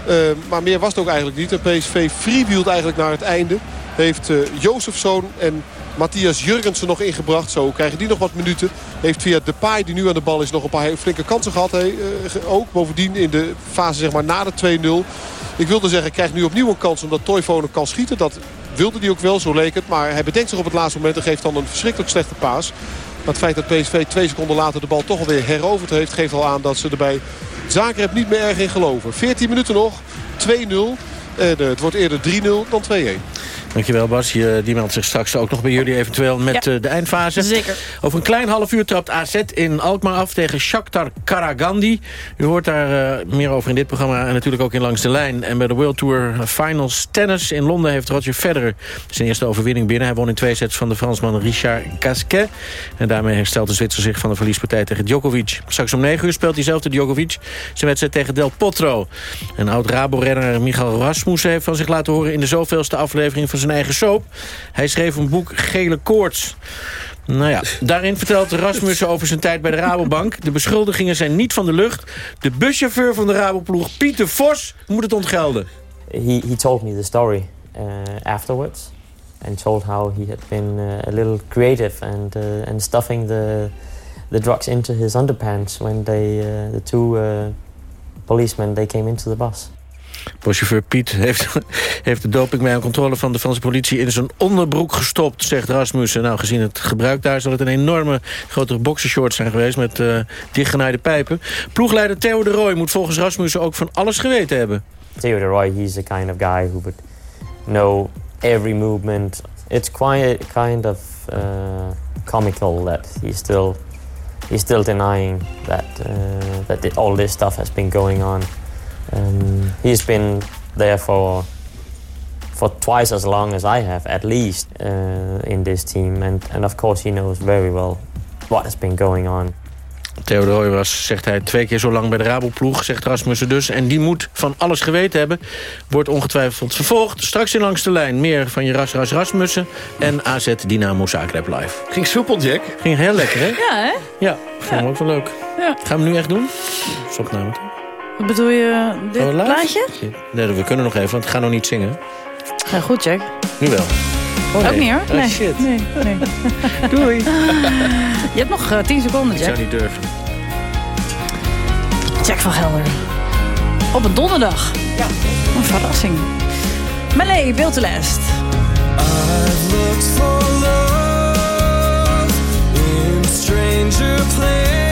Uh, maar meer was het ook eigenlijk niet. De PSV freewheelt eigenlijk naar het einde. Heeft uh, Jozefzoon en Matthias Jurgensen nog ingebracht. Zo krijgen die nog wat minuten. Heeft via Depay, die nu aan de bal is, nog een paar flinke kansen gehad. He, uh, ook bovendien in de fase zeg maar, na de 2-0. Ik wilde zeggen, krijgt nu opnieuw een kans omdat Toivonen kan schieten. Dat wilde hij ook wel, zo leek het. Maar hij bedenkt zich op het laatste moment en geeft dan een verschrikkelijk slechte paas. Het feit dat PSV twee seconden later de bal toch alweer heroverd heeft... geeft al aan dat ze erbij Zagreb niet meer erg in geloven. 14 minuten nog, 2-0. En het wordt eerder 3-0 dan 2-1. Dankjewel Bas. Je, die meldt zich straks ook nog bij jullie eventueel met ja, de eindfase. Zeker. Over een klein half uur trapt AZ in Alkmaar af tegen Shakhtar Karagandi. U hoort daar uh, meer over in dit programma en natuurlijk ook in Langs de Lijn. En bij de World Tour Finals Tennis in Londen heeft Roger Federer zijn eerste overwinning binnen. Hij won in twee sets van de Fransman Richard Gasquet. En daarmee herstelt de Zwitser zich van de verliespartij tegen Djokovic. Straks om 9 uur speelt diezelfde Djokovic zijn wedstrijd tegen Del Potro. En oud-Rabo-renner Michael Rasmussen heeft van zich laten horen... in de zoveelste aflevering van zijn eigen soap. Hij schreef een boek Gele Koorts. Nou ja, daarin vertelt Rasmussen over zijn tijd bij de Rabobank. De beschuldigingen zijn niet van de lucht. De buschauffeur van de Raboploeg, Pieter Vos, moet het ontgelden. He, he told me the story uh, afterwards. And told how he had been uh, a little creative and, uh, and stuffing the, the drugs into his underpants when they, uh, the two uh, policemen they came into the bus. Buschauffeur Piet heeft, heeft de doping bij een controle van de Franse politie... in zijn onderbroek gestopt, zegt Rasmussen. Nou, gezien het gebruik daar zal het een enorme grote boxershort zijn geweest... met uh, dichtgenaaide pijpen. Ploegleider Theo de Roy moet volgens Rasmussen ook van alles geweten hebben. Theo de Roy, he's a kind of guy who would know every movement. It's quite kind of uh, comical that he's still... He's still denying that, uh, that all this stuff has been going on. Um, he's been there for for twice as long as I have, at least, uh, in this team. And, and of course he knows very well what has been going on. Theodor was, zegt hij, twee keer zo lang bij de Raboploeg, zegt Rasmussen dus. En die moet van alles geweten hebben. Wordt ongetwijfeld vervolgd. Straks in Langs de Lijn meer van je Ras Ras Rasmussen. En AZ Dynamo Zagreb live. Ging soepel, Jack. Ging heel lekker, hè? Ja, hè? Ja, vond ik ook wel leuk. Ja. Gaan we nu echt doen? Stopname toch? Wat bedoel je, dit Oh, plaatje? Nee, we kunnen nog even, want ik ga nog niet zingen. Ja, goed, Jack. Nu wel. Oh, Ook niet, hoor. Oh, nee. shit. Nee, nee. Doei. Je hebt nog uh, 10 seconden, Ik Jack. zou niet durven. Jack van Gelder. Op een donderdag. Ja. Een verrassing. Melee, Build to Last. I've looked for love in stranger places,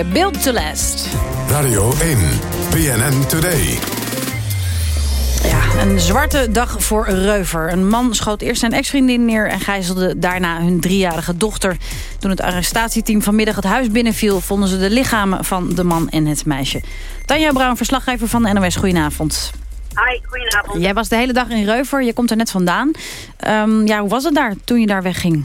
je. Build to Last. Radio 1, BNN Today. Ja, een zwarte dag voor Reuver. Een man schoot eerst zijn ex-vriendin neer... en gijzelde daarna hun driejarige dochter. Toen het arrestatieteam vanmiddag het huis binnenviel... vonden ze de lichamen van de man en het meisje. Tanja Brown, verslaggever van de NOS. Goedenavond. Hi, goedenavond. Jij was de hele dag in Reuver, je komt er net vandaan. Ehm, ja, hoe was het daar toen je daar wegging?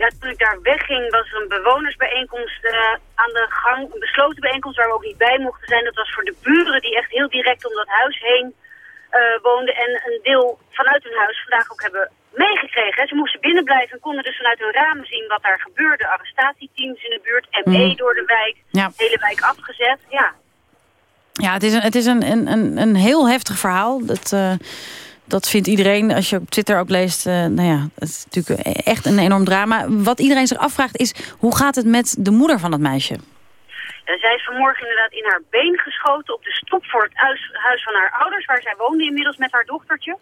Ja, toen ik daar wegging was er een bewonersbijeenkomst eh, aan de gang. Een besloten bijeenkomst waar we ook niet bij mochten zijn. Dat was voor de buren die echt heel direct om dat huis heen eh, woonden. En een deel vanuit hun huis vandaag ook hebben meegekregen. Ze moesten binnenblijven en konden dus vanuit hun ramen zien wat daar gebeurde. Arrestatieteams in de buurt, ME Mhm. door de wijk, Ja. de hele wijk afgezet. Ja. Ja, het is een, het is een, een, een, een heel heftig verhaal. Dat, eh, dat vindt iedereen, als je op Twitter ook leest... eh, nou ja, het is natuurlijk echt een enorm drama. Wat iedereen zich afvraagt is, hoe gaat het met de moeder van het meisje? Ja, zij is vanmorgen inderdaad in haar been geschoten op de stoep voor het huis, huis van haar ouders, waar zij woonde inmiddels met haar dochtertje.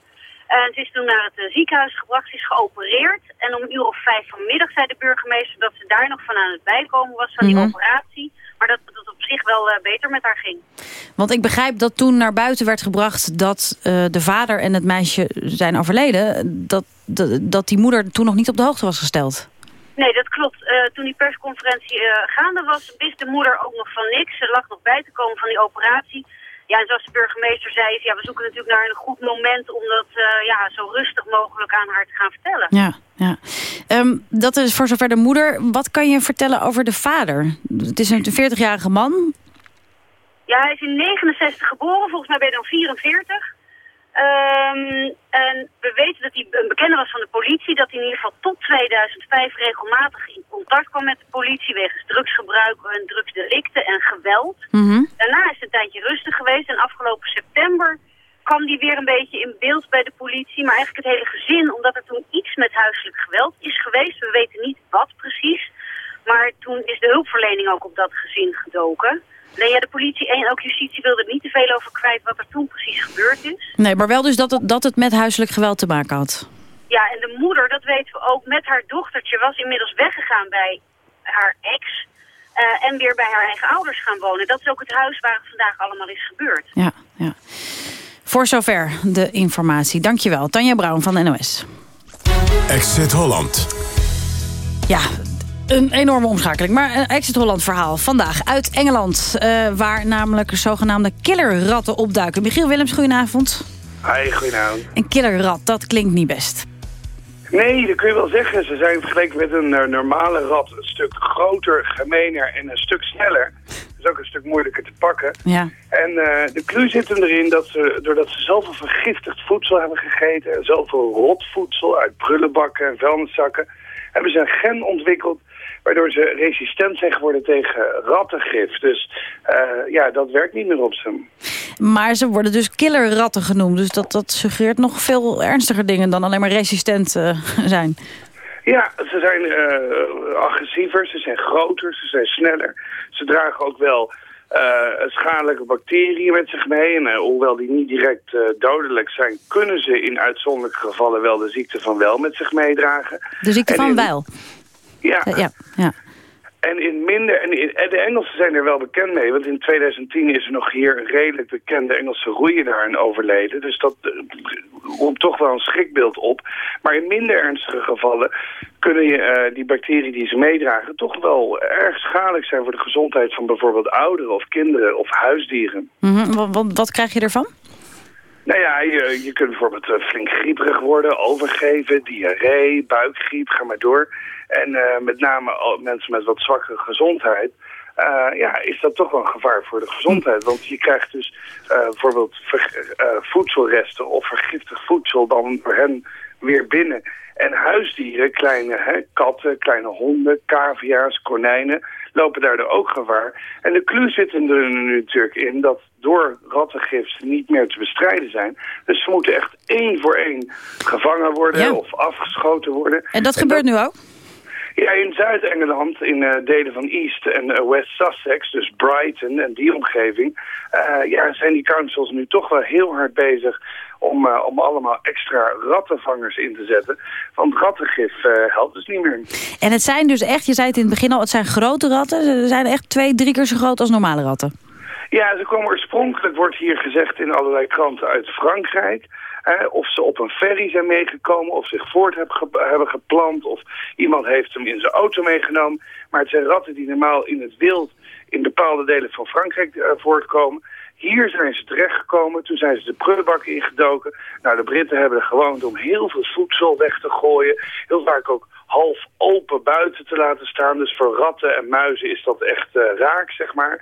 En ze is toen naar het eh, ziekenhuis gebracht, ze is geopereerd. En om een uur of vijf vanmiddag zei de burgemeester dat ze daar nog van aan het bijkomen was van die Mhm. operatie. Maar dat het op zich wel eh, beter met haar ging. Want ik begrijp dat toen naar buiten werd gebracht... dat eh, de vader en het meisje zijn overleden... Dat, dat, dat die moeder toen nog niet op de hoogte was gesteld. Nee, dat klopt. Eh, toen die persconferentie gaande was, wist de moeder ook nog van niks. Ze lag nog bij te komen van die operatie. Ja, en zoals de burgemeester zei, is, ja, we zoeken natuurlijk naar een goed moment om dat eh, ja, zo rustig mogelijk aan haar te gaan vertellen. Ja, ja. Ehm, dat is voor zover de moeder. Wat kan je vertellen over de vader? Het is een 40-jarige man. Ja, hij is in 69 geboren. Volgens mij ben je dan 44. Ehm, en we weten dat hij een bekende was van de politie. Dat hij in ieder geval tot 2005 regelmatig in contact kwam met de politie... wegens drugsgebruik en drugsdelicten en geweld. Daarna is het een tijdje rustig geweest. En afgelopen september kwam hij weer een beetje in beeld bij de politie. Maar eigenlijk het hele gezin, omdat er toen iets met huiselijk geweld is geweest. We weten niet wat precies. Maar toen is de hulpverlening ook op dat gezin gedoken. Nee, ja, de politie en ook justitie wilden er niet te veel over kwijt wat er toen precies gebeurd is. Nee, maar wel dus dat het, dat het met huiselijk geweld te maken had. Ja, en de moeder, dat weten we ook, met haar dochtertje was inmiddels weggegaan bij haar ex. eh, en weer bij haar eigen ouders gaan wonen. Dat is ook het huis waar het vandaag allemaal is gebeurd. Ja, ja. Voor zover de informatie. Dankjewel. Tanja Brown van de NOS. Exit Holland. Ja, een enorme omschakeling. Maar een Exit Holland verhaal vandaag uit Engeland. eh, waar namelijk zogenaamde killerratten opduiken. Michiel Willems, goedenavond. Hi, goedenavond. Een killerrat, dat klinkt niet best. Nee, dat kun je wel zeggen. Ze zijn vergeleken met een eh, normale rat een stuk groter, gemener en een stuk sneller. Dat is ook een stuk moeilijker te pakken. Ja. En eh, de clue zit hem erin dat ze, doordat ze zoveel vergiftigd voedsel hebben gegeten... en zoveel rotvoedsel uit prullenbakken en vuilniszakken... hebben ze een gen ontwikkeld waardoor ze resistent zijn geworden tegen rattengif. Dus eh, ja, dat werkt niet meer op ze. Maar ze worden dus killerratten genoemd. Dus dat, dat suggereert nog veel ernstiger dingen dan alleen maar resistent eh, zijn. Ja, ze zijn eh, agressiever, ze zijn groter, ze zijn sneller. Ze dragen ook wel schadelijke bacteriën met zich mee. En hoewel die niet direct dodelijk zijn, kunnen ze in uitzonderlijke gevallen wel de ziekte van wel met zich meedragen. De ziekte En van in- Weil. Ja, Ja, ja. en in minder. En, in- en de Engelsen zijn er wel bekend mee. Want in 2010 is er nog hier een redelijk bekende Engelse roeiendaar aan overleden. Dus dat eh, roept toch wel een schrikbeeld op. Maar in minder ernstige gevallen kunnen je, eh, die bacteriën die ze meedragen toch wel erg schadelijk zijn voor de gezondheid van bijvoorbeeld ouderen of kinderen of huisdieren. Mhm, wat, wat, wat krijg je ervan? Nou ja, je, je kunt bijvoorbeeld eh, flink grieperig worden, overgeven, diarree, buikgriep, ga maar door. En eh, met name mensen met wat zwakkere gezondheid, eh, ja, is dat toch wel een gevaar voor de gezondheid. Want je krijgt dus eh, bijvoorbeeld ver- voedselresten of vergiftigd voedsel dan door hen weer binnen. En huisdieren, kleine hè, katten, kleine honden, cavia's, konijnen, lopen daardoor ook gevaar. En de clue zit er nu natuurlijk in dat door rattengif ze niet meer te bestrijden zijn. Dus ze moeten echt één voor één gevangen worden Ja. of afgeschoten worden. En dat gebeurt nu ook? Ja, in Zuid-Engeland, in eh, delen van East en eh, West Sussex, dus Brighton en die omgeving, eh, ja, zijn die councils nu toch wel heel hard bezig om, om allemaal extra rattenvangers in te zetten. Want rattengif helpt dus niet meer. En het zijn dus echt, je zei het in het begin al, het zijn grote ratten. Ze zijn echt twee, drie keer zo groot als normale ratten. Ja, ze komen oorspronkelijk, wordt hier gezegd in allerlei kranten, uit Frankrijk. Of ze op een ferry zijn meegekomen, of zich voort hebben geplant... of iemand heeft hem in zijn auto meegenomen. Maar het zijn ratten die normaal in het wild in bepaalde delen van Frankrijk eh, voortkomen. Hier zijn ze terechtgekomen, toen zijn ze de prullenbak ingedoken. Nou, de Britten hebben er gewoond om heel veel voedsel weg te gooien. Heel vaak ook half open buiten te laten staan. Dus voor ratten en muizen is dat echt eh, raak, zeg maar.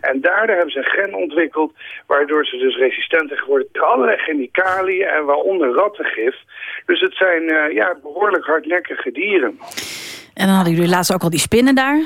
En daardoor hebben ze een gen ontwikkeld... waardoor ze dus resistent zijn geworden tegen allerlei chemicaliën... en waaronder rattengif. Dus het zijn eh, ja, behoorlijk hardnekkige dieren. En dan hadden jullie laatst ook al die spinnen daar.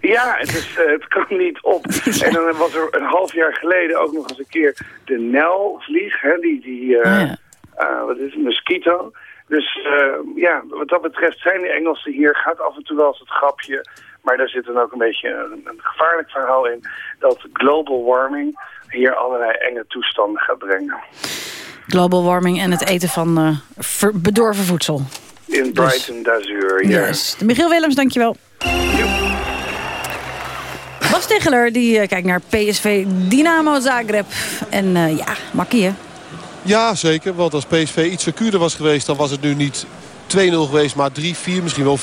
Ja, het, is, eh, het kan niet op. En dan was er een half jaar geleden ook nog eens een keer de Nelvlieg, hè, die, die eh, wat is het, mosquito. Dus eh, ja, wat dat betreft zijn de Engelsen hier, gaat af en toe wel eens het grapje. Maar daar zit dan ook een beetje een, een gevaarlijk verhaal in, dat global warming hier allerlei enge toestanden gaat brengen. Global warming en het eten van eh, ver- bedorven voedsel. In Brighton d'Azur, ja. Yes. Michiel Willems, dankjewel. Bas Tegeler, die eh, kijkt naar PSV Dynamo Zagreb. En ja, makkie hè? Ja, zeker. Want als PSV iets secuurder was geweest... dan was het nu niet 2-0 geweest, maar 3-4, misschien wel 5-0.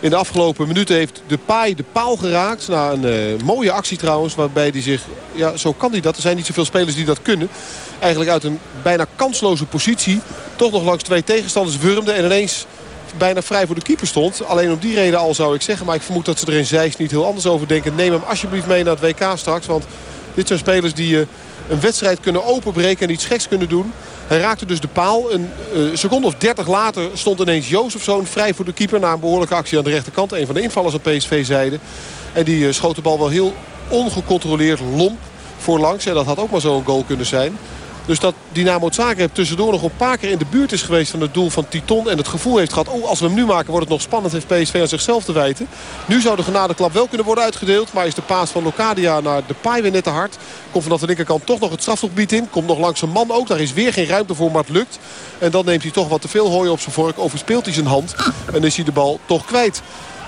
In de afgelopen minuten heeft de paai de paal geraakt. Na een eh, mooie actie trouwens, waarbij hij zich... Ja, zo kan hij dat. Er zijn niet zoveel spelers die dat kunnen. Eigenlijk uit een bijna kansloze positie... toch nog langs twee tegenstanders wurmde en ineens bijna vrij voor de keeper stond. Alleen om die reden al zou ik zeggen. Maar ik vermoed dat ze er in Zeist niet heel anders over denken. Neem hem alsjeblieft mee naar het WK straks. Want dit zijn spelers die eh, een wedstrijd kunnen openbreken en iets geks kunnen doen. Hij raakte dus de paal. Een eh, seconde of dertig later stond ineens Jozefzoon vrij voor de keeper... na een behoorlijke actie aan de rechterkant. Een van de invallers op PSV-zijde. En die eh, schoot de bal wel heel ongecontroleerd lomp voorlangs. En dat had ook maar zo'n goal kunnen zijn. Dus dat Dynamo Zagreb tussendoor nog een paar keer in de buurt is geweest van het doel van Titon. En het gevoel heeft gehad, oh als we hem nu maken wordt het nog spannend. Heeft PSV aan zichzelf te wijten. Nu zou de genadeklap wel kunnen worden uitgedeeld. Maar is de paas van Locadia naar de paai weer net te hard. Komt vanaf de linkerkant toch nog het strafgebied in. Komt nog langs een man ook. Daar is weer geen ruimte voor, maar het lukt. En dan neemt hij toch wat te veel hooi op zijn vork. Overspeelt hij zijn hand. En is hij de bal toch kwijt.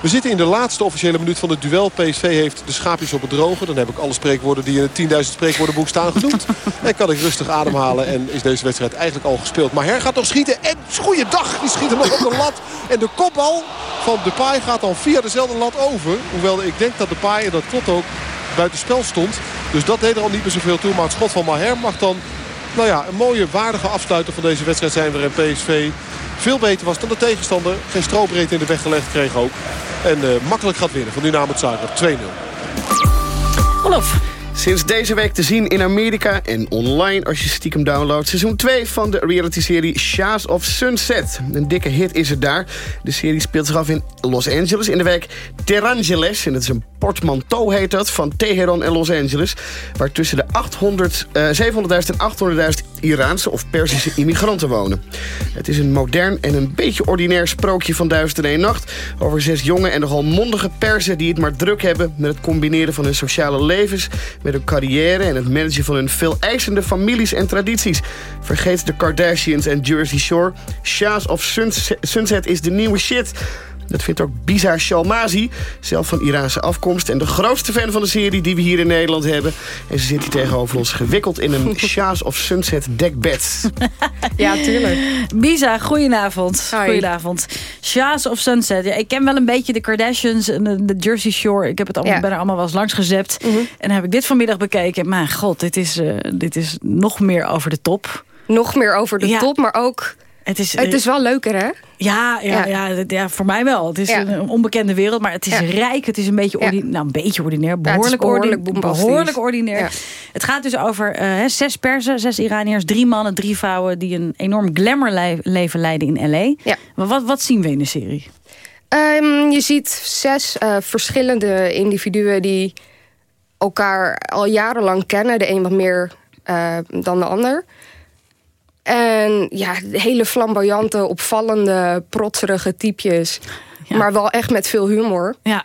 We zitten in de laatste officiële minuut van het duel. PSV heeft de schaapjes op het droge. Dan heb ik alle spreekwoorden die in het 10.000 spreekwoordenboek staan genoemd. en kan ik rustig ademhalen en is deze wedstrijd eigenlijk al gespeeld. Maar Her gaat nog schieten en goeiedag, die schiet hem nog op de lat. En de kopbal van Depay gaat dan via dezelfde lat over. Hoewel ik denk dat Depay, en dat klopt ook, buitenspel stond. Dus dat deed er al niet meer zoveel toe. Maar het schot van Maher mag dan nou ja, een mooie waardige afsluiter van deze wedstrijd zijn waarin PSV veel beter was dan de tegenstander. Geen strobreedte in de weg gelegd kreeg ook. En eh, makkelijk gaat winnen van Dynamo Zagreb 2-0. Olof. Sinds deze week te zien in Amerika en online als je stiekem downloadt. Seizoen 2 van de reality-serie Sha's of Sunset. Een dikke hit is het daar. De serie speelt zich af in Los Angeles in de wijk Terangeles. En dat is een portmanteau heet dat, van Teheran en Los Angeles. Waar tussen de 800, eh, 700.000 en 800.000 Iraanse of Persische immigranten wonen. Het is een modern en een beetje ordinair sprookje van Duizend en één Nacht... over zes jonge en nogal mondige Persen die het maar druk hebben... met het combineren van hun sociale levens, met hun carrière... en het managen van hun veel eisende families en tradities. Vergeet de Kardashians en Jersey Shore. Shahs of Sunset, Sunset is de nieuwe shit... Dat vindt ook Biza Shalmazi, zelf van Iraanse afkomst... en de grootste fan van de serie die we hier in Nederland hebben. En ze zit hier tegenover ons gewikkeld in een Shahs of Sunset dekbed. Ja, tuurlijk. Bisa, goedenavond. Goedenavond. Shahs of Sunset. Ja, ik ken wel een beetje de Kardashians en de, Jersey Shore. Ik heb het allemaal, Ja. ben er allemaal wel eens langs gezept. En dan heb ik dit vanmiddag bekeken. Mijn god, dit is, eh, dit is nog meer over de top. Nog meer over de Ja. top, maar ook... Het is, het is wel leuker, hè? Ja, ja, Ja. ja. voor mij wel. Het is Ja. een onbekende wereld, maar het is rijk. Het is een beetje, nou, een beetje ordinair. het is Behoorlijk, behoorlijk ordi- bombastisch. behoorlijk ordinair. Het gaat dus over eh, zes Persen, zes Iraniërs, drie mannen, drie vrouwen... die een enorm glamour le- leven leiden in L.A. Ja. Maar wat, wat zien we in de serie? Ehm, je ziet zes eh, verschillende individuen die elkaar al jarenlang kennen. De een wat meer eh, dan de ander. En ja, hele flamboyante, opvallende, protserige typjes. Maar wel echt met veel humor. Ja.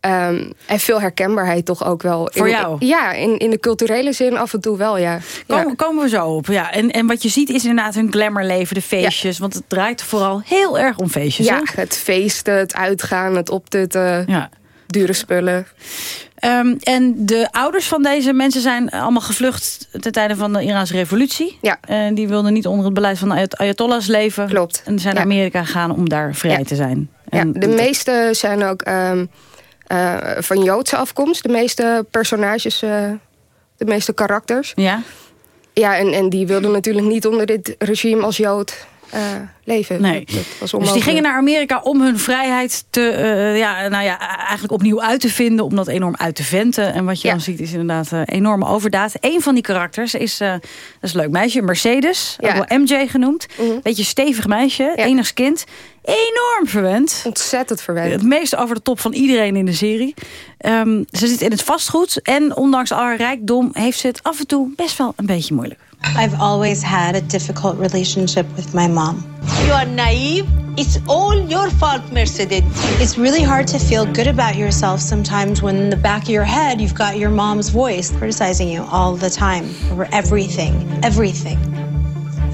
Ehm, en veel herkenbaarheid toch ook wel. Voor In- jou? Ja, in, in de culturele zin af en toe wel, ja. Komen, komen we zo op. Ja. En, en wat je ziet is inderdaad hun glamourleven, de feestjes. Want het draait vooral heel erg om feestjes. Ja, hè? het feesten, het uitgaan, het optutten, Ja. Dure spullen. Ehm, en de ouders van deze mensen zijn allemaal gevlucht ten tijde van de Iraanse revolutie. Ja. En die wilden niet onder het beleid van de Ayat- Ayatollahs leven. Klopt. En zijn naar Ja. Amerika gegaan om daar vrij Ja. te zijn. Ja, En de meeste zijn ook ehm, eh, van Joodse afkomst. De meeste personages, eh, de meeste karakters. Ja? Ja, en, en die wilden natuurlijk niet onder dit regime als Jood leven. Nee. Dat, dat was Dus die gingen naar Amerika om hun vrijheid te, eh, ja, nou ja, eigenlijk opnieuw uit te vinden. Om dat enorm uit te venten. En wat je dan ziet is inderdaad een enorme overdaad. Eén van die karakters is, eh, dat is een leuk meisje, Mercedes. Ja. Ook wel MJ genoemd. Mhm. Beetje stevig meisje, enigs kind. Enorm verwend. Ontzettend verwend. Het meest over de top van iedereen in de serie. Ehm, ze zit in het vastgoed. En ondanks al haar rijkdom heeft ze het af en toe best wel een beetje moeilijk. I've always had a difficult relationship with my mom. You are naive. It's all your fault, Mercedes. It's really hard to feel good about yourself sometimes when in the back of your head you've got your mom's voice criticizing you all the time over everything. Everything.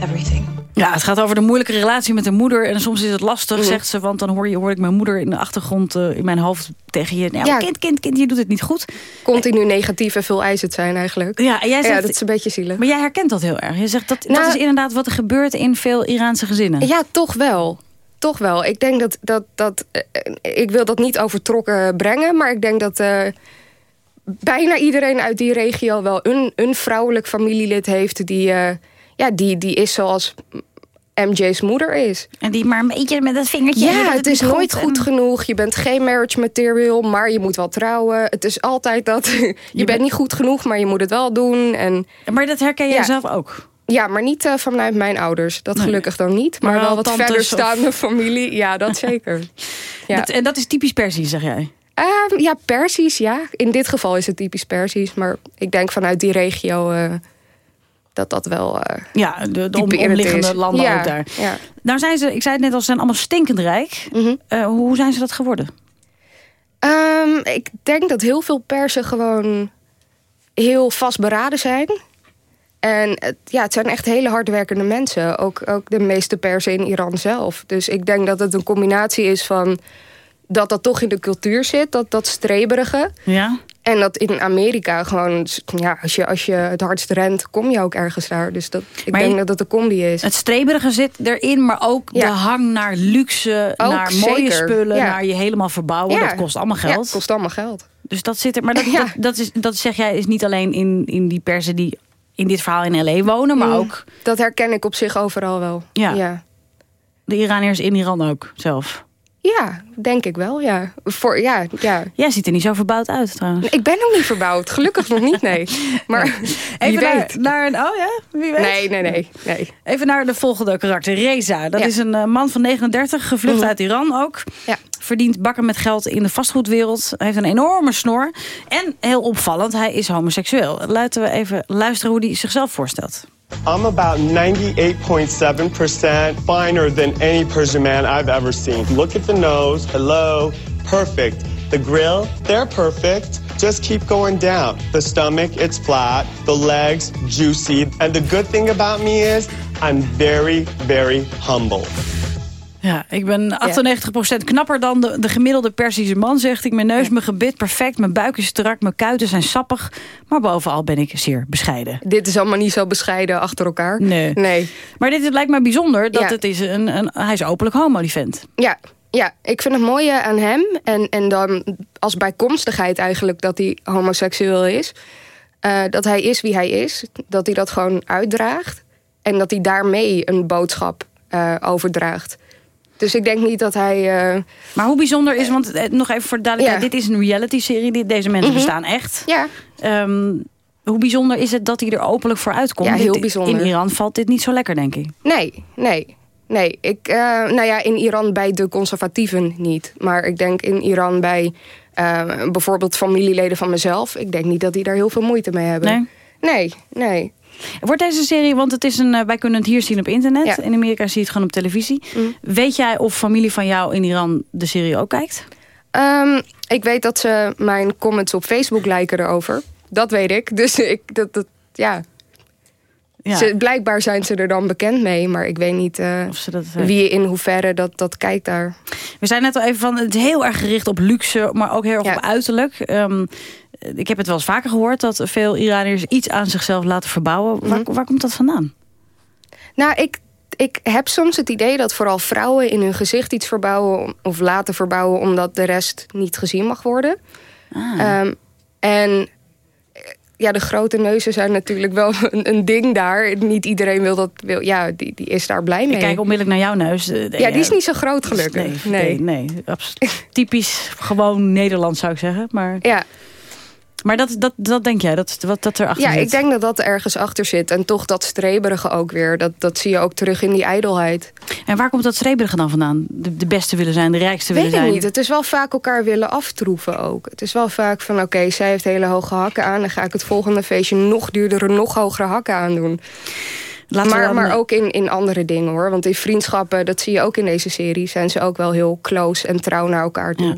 Everything. Ja, het gaat over de moeilijke relatie met de moeder. En soms is het lastig, Mhm. zegt ze. Want dan hoor, je, hoor ik mijn moeder in de achtergrond eh, in mijn hoofd tegen je. Nou, Ja. kind, kind, kind, je doet het niet goed. Continu negatief en veel eisend zijn eigenlijk. Ja, en jij zegt, ja, dat is een beetje zielig. Maar jij herkent dat heel erg. Je zegt dat, Nou- dat is inderdaad wat er gebeurt in veel Iraanse gezinnen. Ja, toch wel. Toch wel. Ik denk dat... dat, dat eh, ik wil dat niet overtrokken brengen, maar ik denk dat... eh, bijna iedereen uit die regio wel een, een vrouwelijk familielid heeft... die, ja, die, die is zoals MJ's moeder is. En die maar een beetje met dat vingertje... Ja, het is nooit goed en- genoeg. Je bent geen marriage material, maar je moet wel trouwen. Het is altijd dat... je, bent niet goed genoeg, maar je moet het wel doen. En, Maar dat herken jij Ja. zelf ook? Ja, maar niet eh, vanuit mijn ouders. Dat Nee. gelukkig dan niet. Maar, Maar wel wel wat verder of- staande familie. Ja, dat zeker. Ja. Dat, en dat is typisch Persisch, zeg jij? Ehm, ja, Persisch, ja. In dit geval is het typisch Persisch. Maar ik denk vanuit die regio eh, dat dat wel eh Ja, de, de om- omliggende is. landen ja, ook daar. Ja. Nou zijn ze, ik zei het net al, ze zijn allemaal stinkend rijk. Mhm. Eh, hoe zijn ze dat geworden? Ehm, ik denk dat heel veel Persen gewoon heel vastberaden zijn. En het, ja, het zijn echt hele hardwerkende mensen. Ook, ook de meeste Persen in Iran zelf. Dus ik denk dat het een combinatie is van... dat dat toch in de cultuur zit, dat, dat streberige. Ja? En dat in Amerika gewoon... Ja, als je, als je het hardst rent, kom je ook ergens daar. Dus dat, ik Maar denk je- dat dat de combi is. Het streberige zit erin, maar ook Ja. de hang naar luxe, Ook, naar mooie zeker. spullen, Ja. naar je helemaal verbouwen. Ja. Dat kost allemaal Ja, geld. kost allemaal geld. Dus dat zit er. Maar dat, Ja. dat, dat, is, dat zeg jij is niet alleen in, in die persen die in dit verhaal in L.A. wonen, maar Mm, ook Dat herken ik op zich overal wel. Ja. ja. de Iraniërs in Iran ook zelf. Ja, denk ik wel, ja. Voor, ja, ja. Jij ziet er niet zo verbouwd uit trouwens. Ik ben nog niet verbouwd. Gelukkig nog niet, nee. Maar wie Even naar, weet. naar een. Oh ja, wie weet. Nee, nee, nee. nee. Even naar de volgende karakter, Reza. Dat Ja. is een eh, man van 39, gevlucht Mhm. uit Iran ook. Ja. Verdient bakken met geld in de vastgoedwereld. Hij heeft een enorme snor. En heel opvallend, hij is homoseksueel. Laten we even luisteren hoe hij zichzelf voorstelt. I'm about 98.7% finer than any Persian man I've ever seen. Look at the nose. Hello. Perfect. The grill, they're perfect. Just keep going down. The stomach, it's flat. The legs, juicy. And the good thing about me is I'm very, very humble. Ja, ik ben 98% knapper dan de, de gemiddelde Persische man, zegt ik. Mijn neus, mijn gebit, perfect. Mijn buik is strak, mijn kuiten zijn sappig. Maar bovenal ben ik zeer bescheiden. Dit is allemaal niet zo bescheiden achter elkaar. Nee. Nee. Maar dit lijkt mij bijzonder. Dat Ja. het is een, een, hij is openlijk homo, die vent. Ja, ja, ik vind het mooie aan hem. En, en dan als bijkomstigheid eigenlijk dat hij homoseksueel is. eh, dat hij is wie hij is. Dat hij dat gewoon uitdraagt. En dat hij daarmee een boodschap eh, overdraagt. Dus ik denk niet dat hij... eh, Maar hoe bijzonder is, want eh, nog even voor de duidelijkheid... Ja. dit is een reality-serie, deze mensen Mhm. bestaan echt. Ja. Ehm, hoe bijzonder is het dat hij er openlijk voor uitkomt? Ja, heel Dit- bijzonder. In Iran valt dit niet zo lekker, denk ik. Nee, nee. Nee, ik, eh, nou ja, in Iran bij de conservatieven niet. Maar ik denk in Iran bij bijvoorbeeld familieleden van mezelf... ik denk niet dat die daar heel veel moeite mee hebben. Nee? Nee, nee. Wordt deze serie, want het is een, eh, wij kunnen het hier zien op internet. In Amerika zie je het gewoon op televisie. Mm. Weet jij of familie van jou in Iran de serie ook kijkt? Ehm, ik weet dat ze mijn comments op Facebook liken erover. Dat weet ik. Dus ik, dat, dat, ja. Ja. Ze, blijkbaar zijn ze er dan bekend mee. Maar ik weet niet eh, Of ze dat, eh, wie in hoeverre dat, dat kijkt daar. We zijn net al even van, het is heel erg gericht op luxe, maar ook heel erg op uiterlijk. Ehm, ik heb het wel eens vaker gehoord dat veel Iraniërs iets aan zichzelf laten verbouwen. Waar, Mhm. waar komt dat vandaan? Nou, ik, ik heb soms het idee dat vooral vrouwen in hun gezicht iets verbouwen... of laten verbouwen omdat de rest niet gezien mag worden. Ehm, en eh, ja, de grote neuzen zijn natuurlijk wel een, een ding daar. Niet iedereen wil dat, wil, ja, die, die is daar blij mee. Ik kijk onmiddellijk naar jouw neus. Eh, Ja, die is niet zo groot gelukkig. Nee, nee, nee, typisch gewoon Nederland zou ik zeggen. Maar, ja. Maar dat, dat, dat denk jij, dat, wat, dat erachter Ja, zit? ik denk dat dat ergens achter zit. En toch dat streberige ook weer. Dat, dat zie je ook terug in die ijdelheid. En waar komt dat streberige dan vandaan? De, de beste willen zijn, de rijkste willen Weet ik zijn? niet. Het is wel vaak elkaar willen aftroeven ook. Het is wel vaak van, oké, zij heeft hele hoge hakken aan... dan ga ik het volgende feestje nog duurdere, nog hogere hakken aandoen. Laten maar, dan- maar ook in, in andere dingen hoor. Want in vriendschappen, dat zie je ook in deze serie... zijn ze ook wel heel close en trouw naar elkaar toe.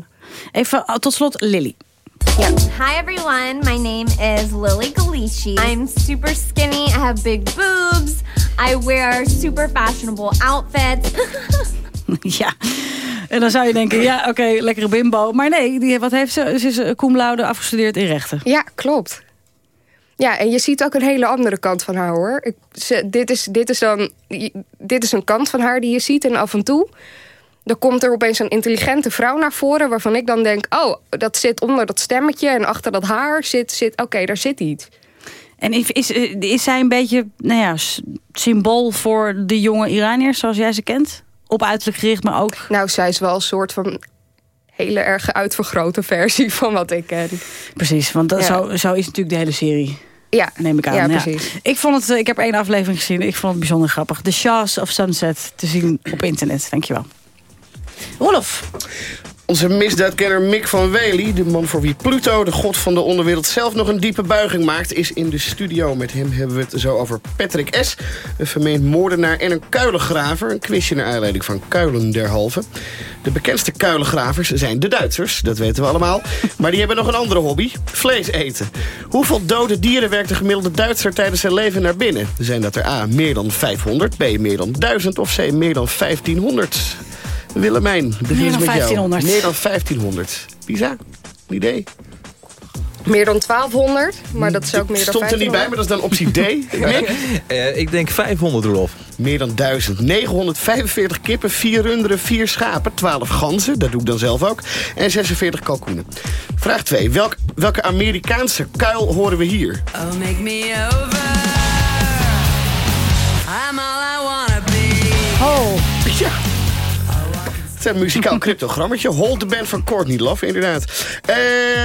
Even uh, tot slot Lily. Hi everyone, my name is Lily Galici. I'm super skinny, I have big boobs, I wear super fashionable outfits. ja, en dan zou je denken, ja, oké, lekkere bimbo. Maar nee, die, wat heeft ze? Ze is eh, cum laude afgestudeerd in rechten. Ja, klopt. Ja, en je ziet ook een hele andere kant van haar hoor. Ik, ze, dit, is, dit, is dan, dit is een kant van haar die je ziet en af en toe... dan komt er opeens een intelligente vrouw naar voren... waarvan ik dan denk, oh, dat zit onder dat stemmetje... en achter dat haar zit, zit oké, daar zit iets. En is, is, is zij een beetje, nou ja, symbool voor de jonge Iraniërs zoals jij ze kent? Op uiterlijk gericht, maar ook... Nou, zij is wel een soort van hele erg uitvergrote versie van wat ik ken. Precies, want dat, Ja. zo, zo is natuurlijk de hele serie. Ja, neem ik aan. Ja, precies. Ik, vond het, eh, ik heb één aflevering gezien. Ik vond het bijzonder grappig. The Shaws of Sunset te zien op internet. Dankjewel. Rolof. Onze misdaadkenner Mick van Wely, de man voor wie Pluto, de god van de onderwereld, zelf nog een diepe buiging maakt, is in de studio. Met hem hebben we het zo over Patrick S., een vermeend moordenaar en een kuilengraver. Een quizje naar aanleiding van kuilen derhalve. De bekendste kuilengravers zijn de Duitsers, dat weten we allemaal. Maar die hebben nog een andere hobby, vlees eten. Hoeveel dode dieren werkt de gemiddelde Duitser tijdens zijn leven naar binnen? Zijn dat er A, meer dan 500, B, meer dan 1000 of C, meer dan 1500? Willemijn, begin Meer eens dan met jou. 1500. Meer dan 1500. Lisa, een idee? Meer dan 1200, maar dat is ook meer dan Stond er niet bij, maar dat is dan optie D. Eh, ik denk 500, Rolf. Meer dan 1000. 945 kippen, 4 runderen, 4 schapen, 12 ganzen, dat doe ik dan zelf ook, en 46 kalkoenen. Vraag 2. Welk, welke Amerikaanse kuil horen we hier? Oh, make me over. Een muzikaal cryptogrammetje. Hold the band van Courtney Love, inderdaad. Eh,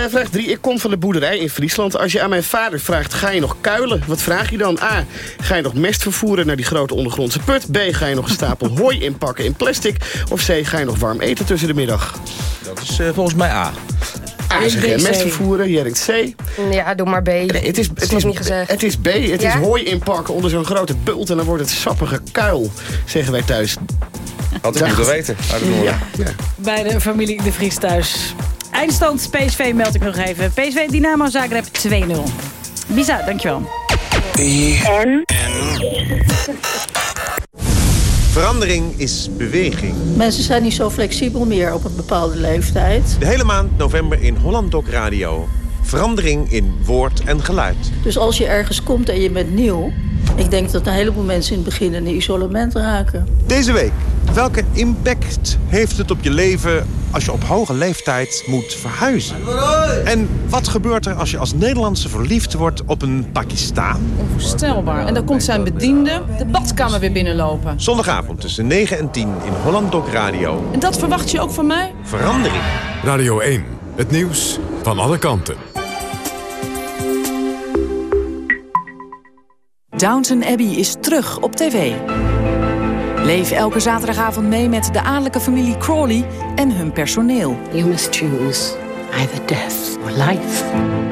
vraag 3. Ik kom van de boerderij in Friesland. Als je aan mijn vader vraagt, ga je nog kuilen? Wat vraag je dan? A. Ga je nog mest vervoeren naar die grote ondergrondse put? B. Ga je nog een stapel hooi inpakken in plastic? Of C. Ga je nog warm eten tussen de middag? Dat is eh, volgens mij A. A zeg je mest vervoeren, jij denkt C. Ja, doe maar B. Nee, het is, het is, niet gezegd. Het is B. Het Ja? is hooi inpakken onder zo'n grote bult en dan wordt het sappige kuil, zeggen wij thuis. Had ik moeten weten. uit het noorden. Ja, ja. Bij de familie De Vries thuis. Eindstand PSV meld ik nog even. PSV Dynamo Zagreb 2-0. Bisa, dankjewel. En? Verandering is beweging. Mensen zijn niet zo flexibel meer op een bepaalde leeftijd. De hele maand november in Holland Doc Radio. Verandering in woord en geluid. Dus als je ergens komt en je bent nieuw... ik denk dat een heleboel mensen in het begin in isolement raken. Deze week, welke impact heeft het op je leven als je op hoge leeftijd moet verhuizen? En wat gebeurt er als je als Nederlandse verliefd wordt op een Pakistaan? Onvoorstelbaar. En dan komt zijn bediende de badkamer weer binnenlopen. Zondagavond tussen 9 en 10 in Holland Doc Radio. En dat verwacht je ook van mij? Verandering. Radio 1, het nieuws van alle kanten. Downton Abbey is terug op tv. Leef elke zaterdagavond mee met de adellijke familie Crawley en hun personeel. You must choose either death or life.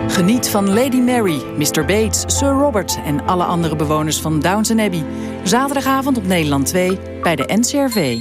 Geniet van Lady Mary, Mr. Bates, Sir Robert en alle andere bewoners van Downton Abbey. Zaterdagavond op Nederland 2 bij de NCRV.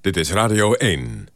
Dit is Radio 1.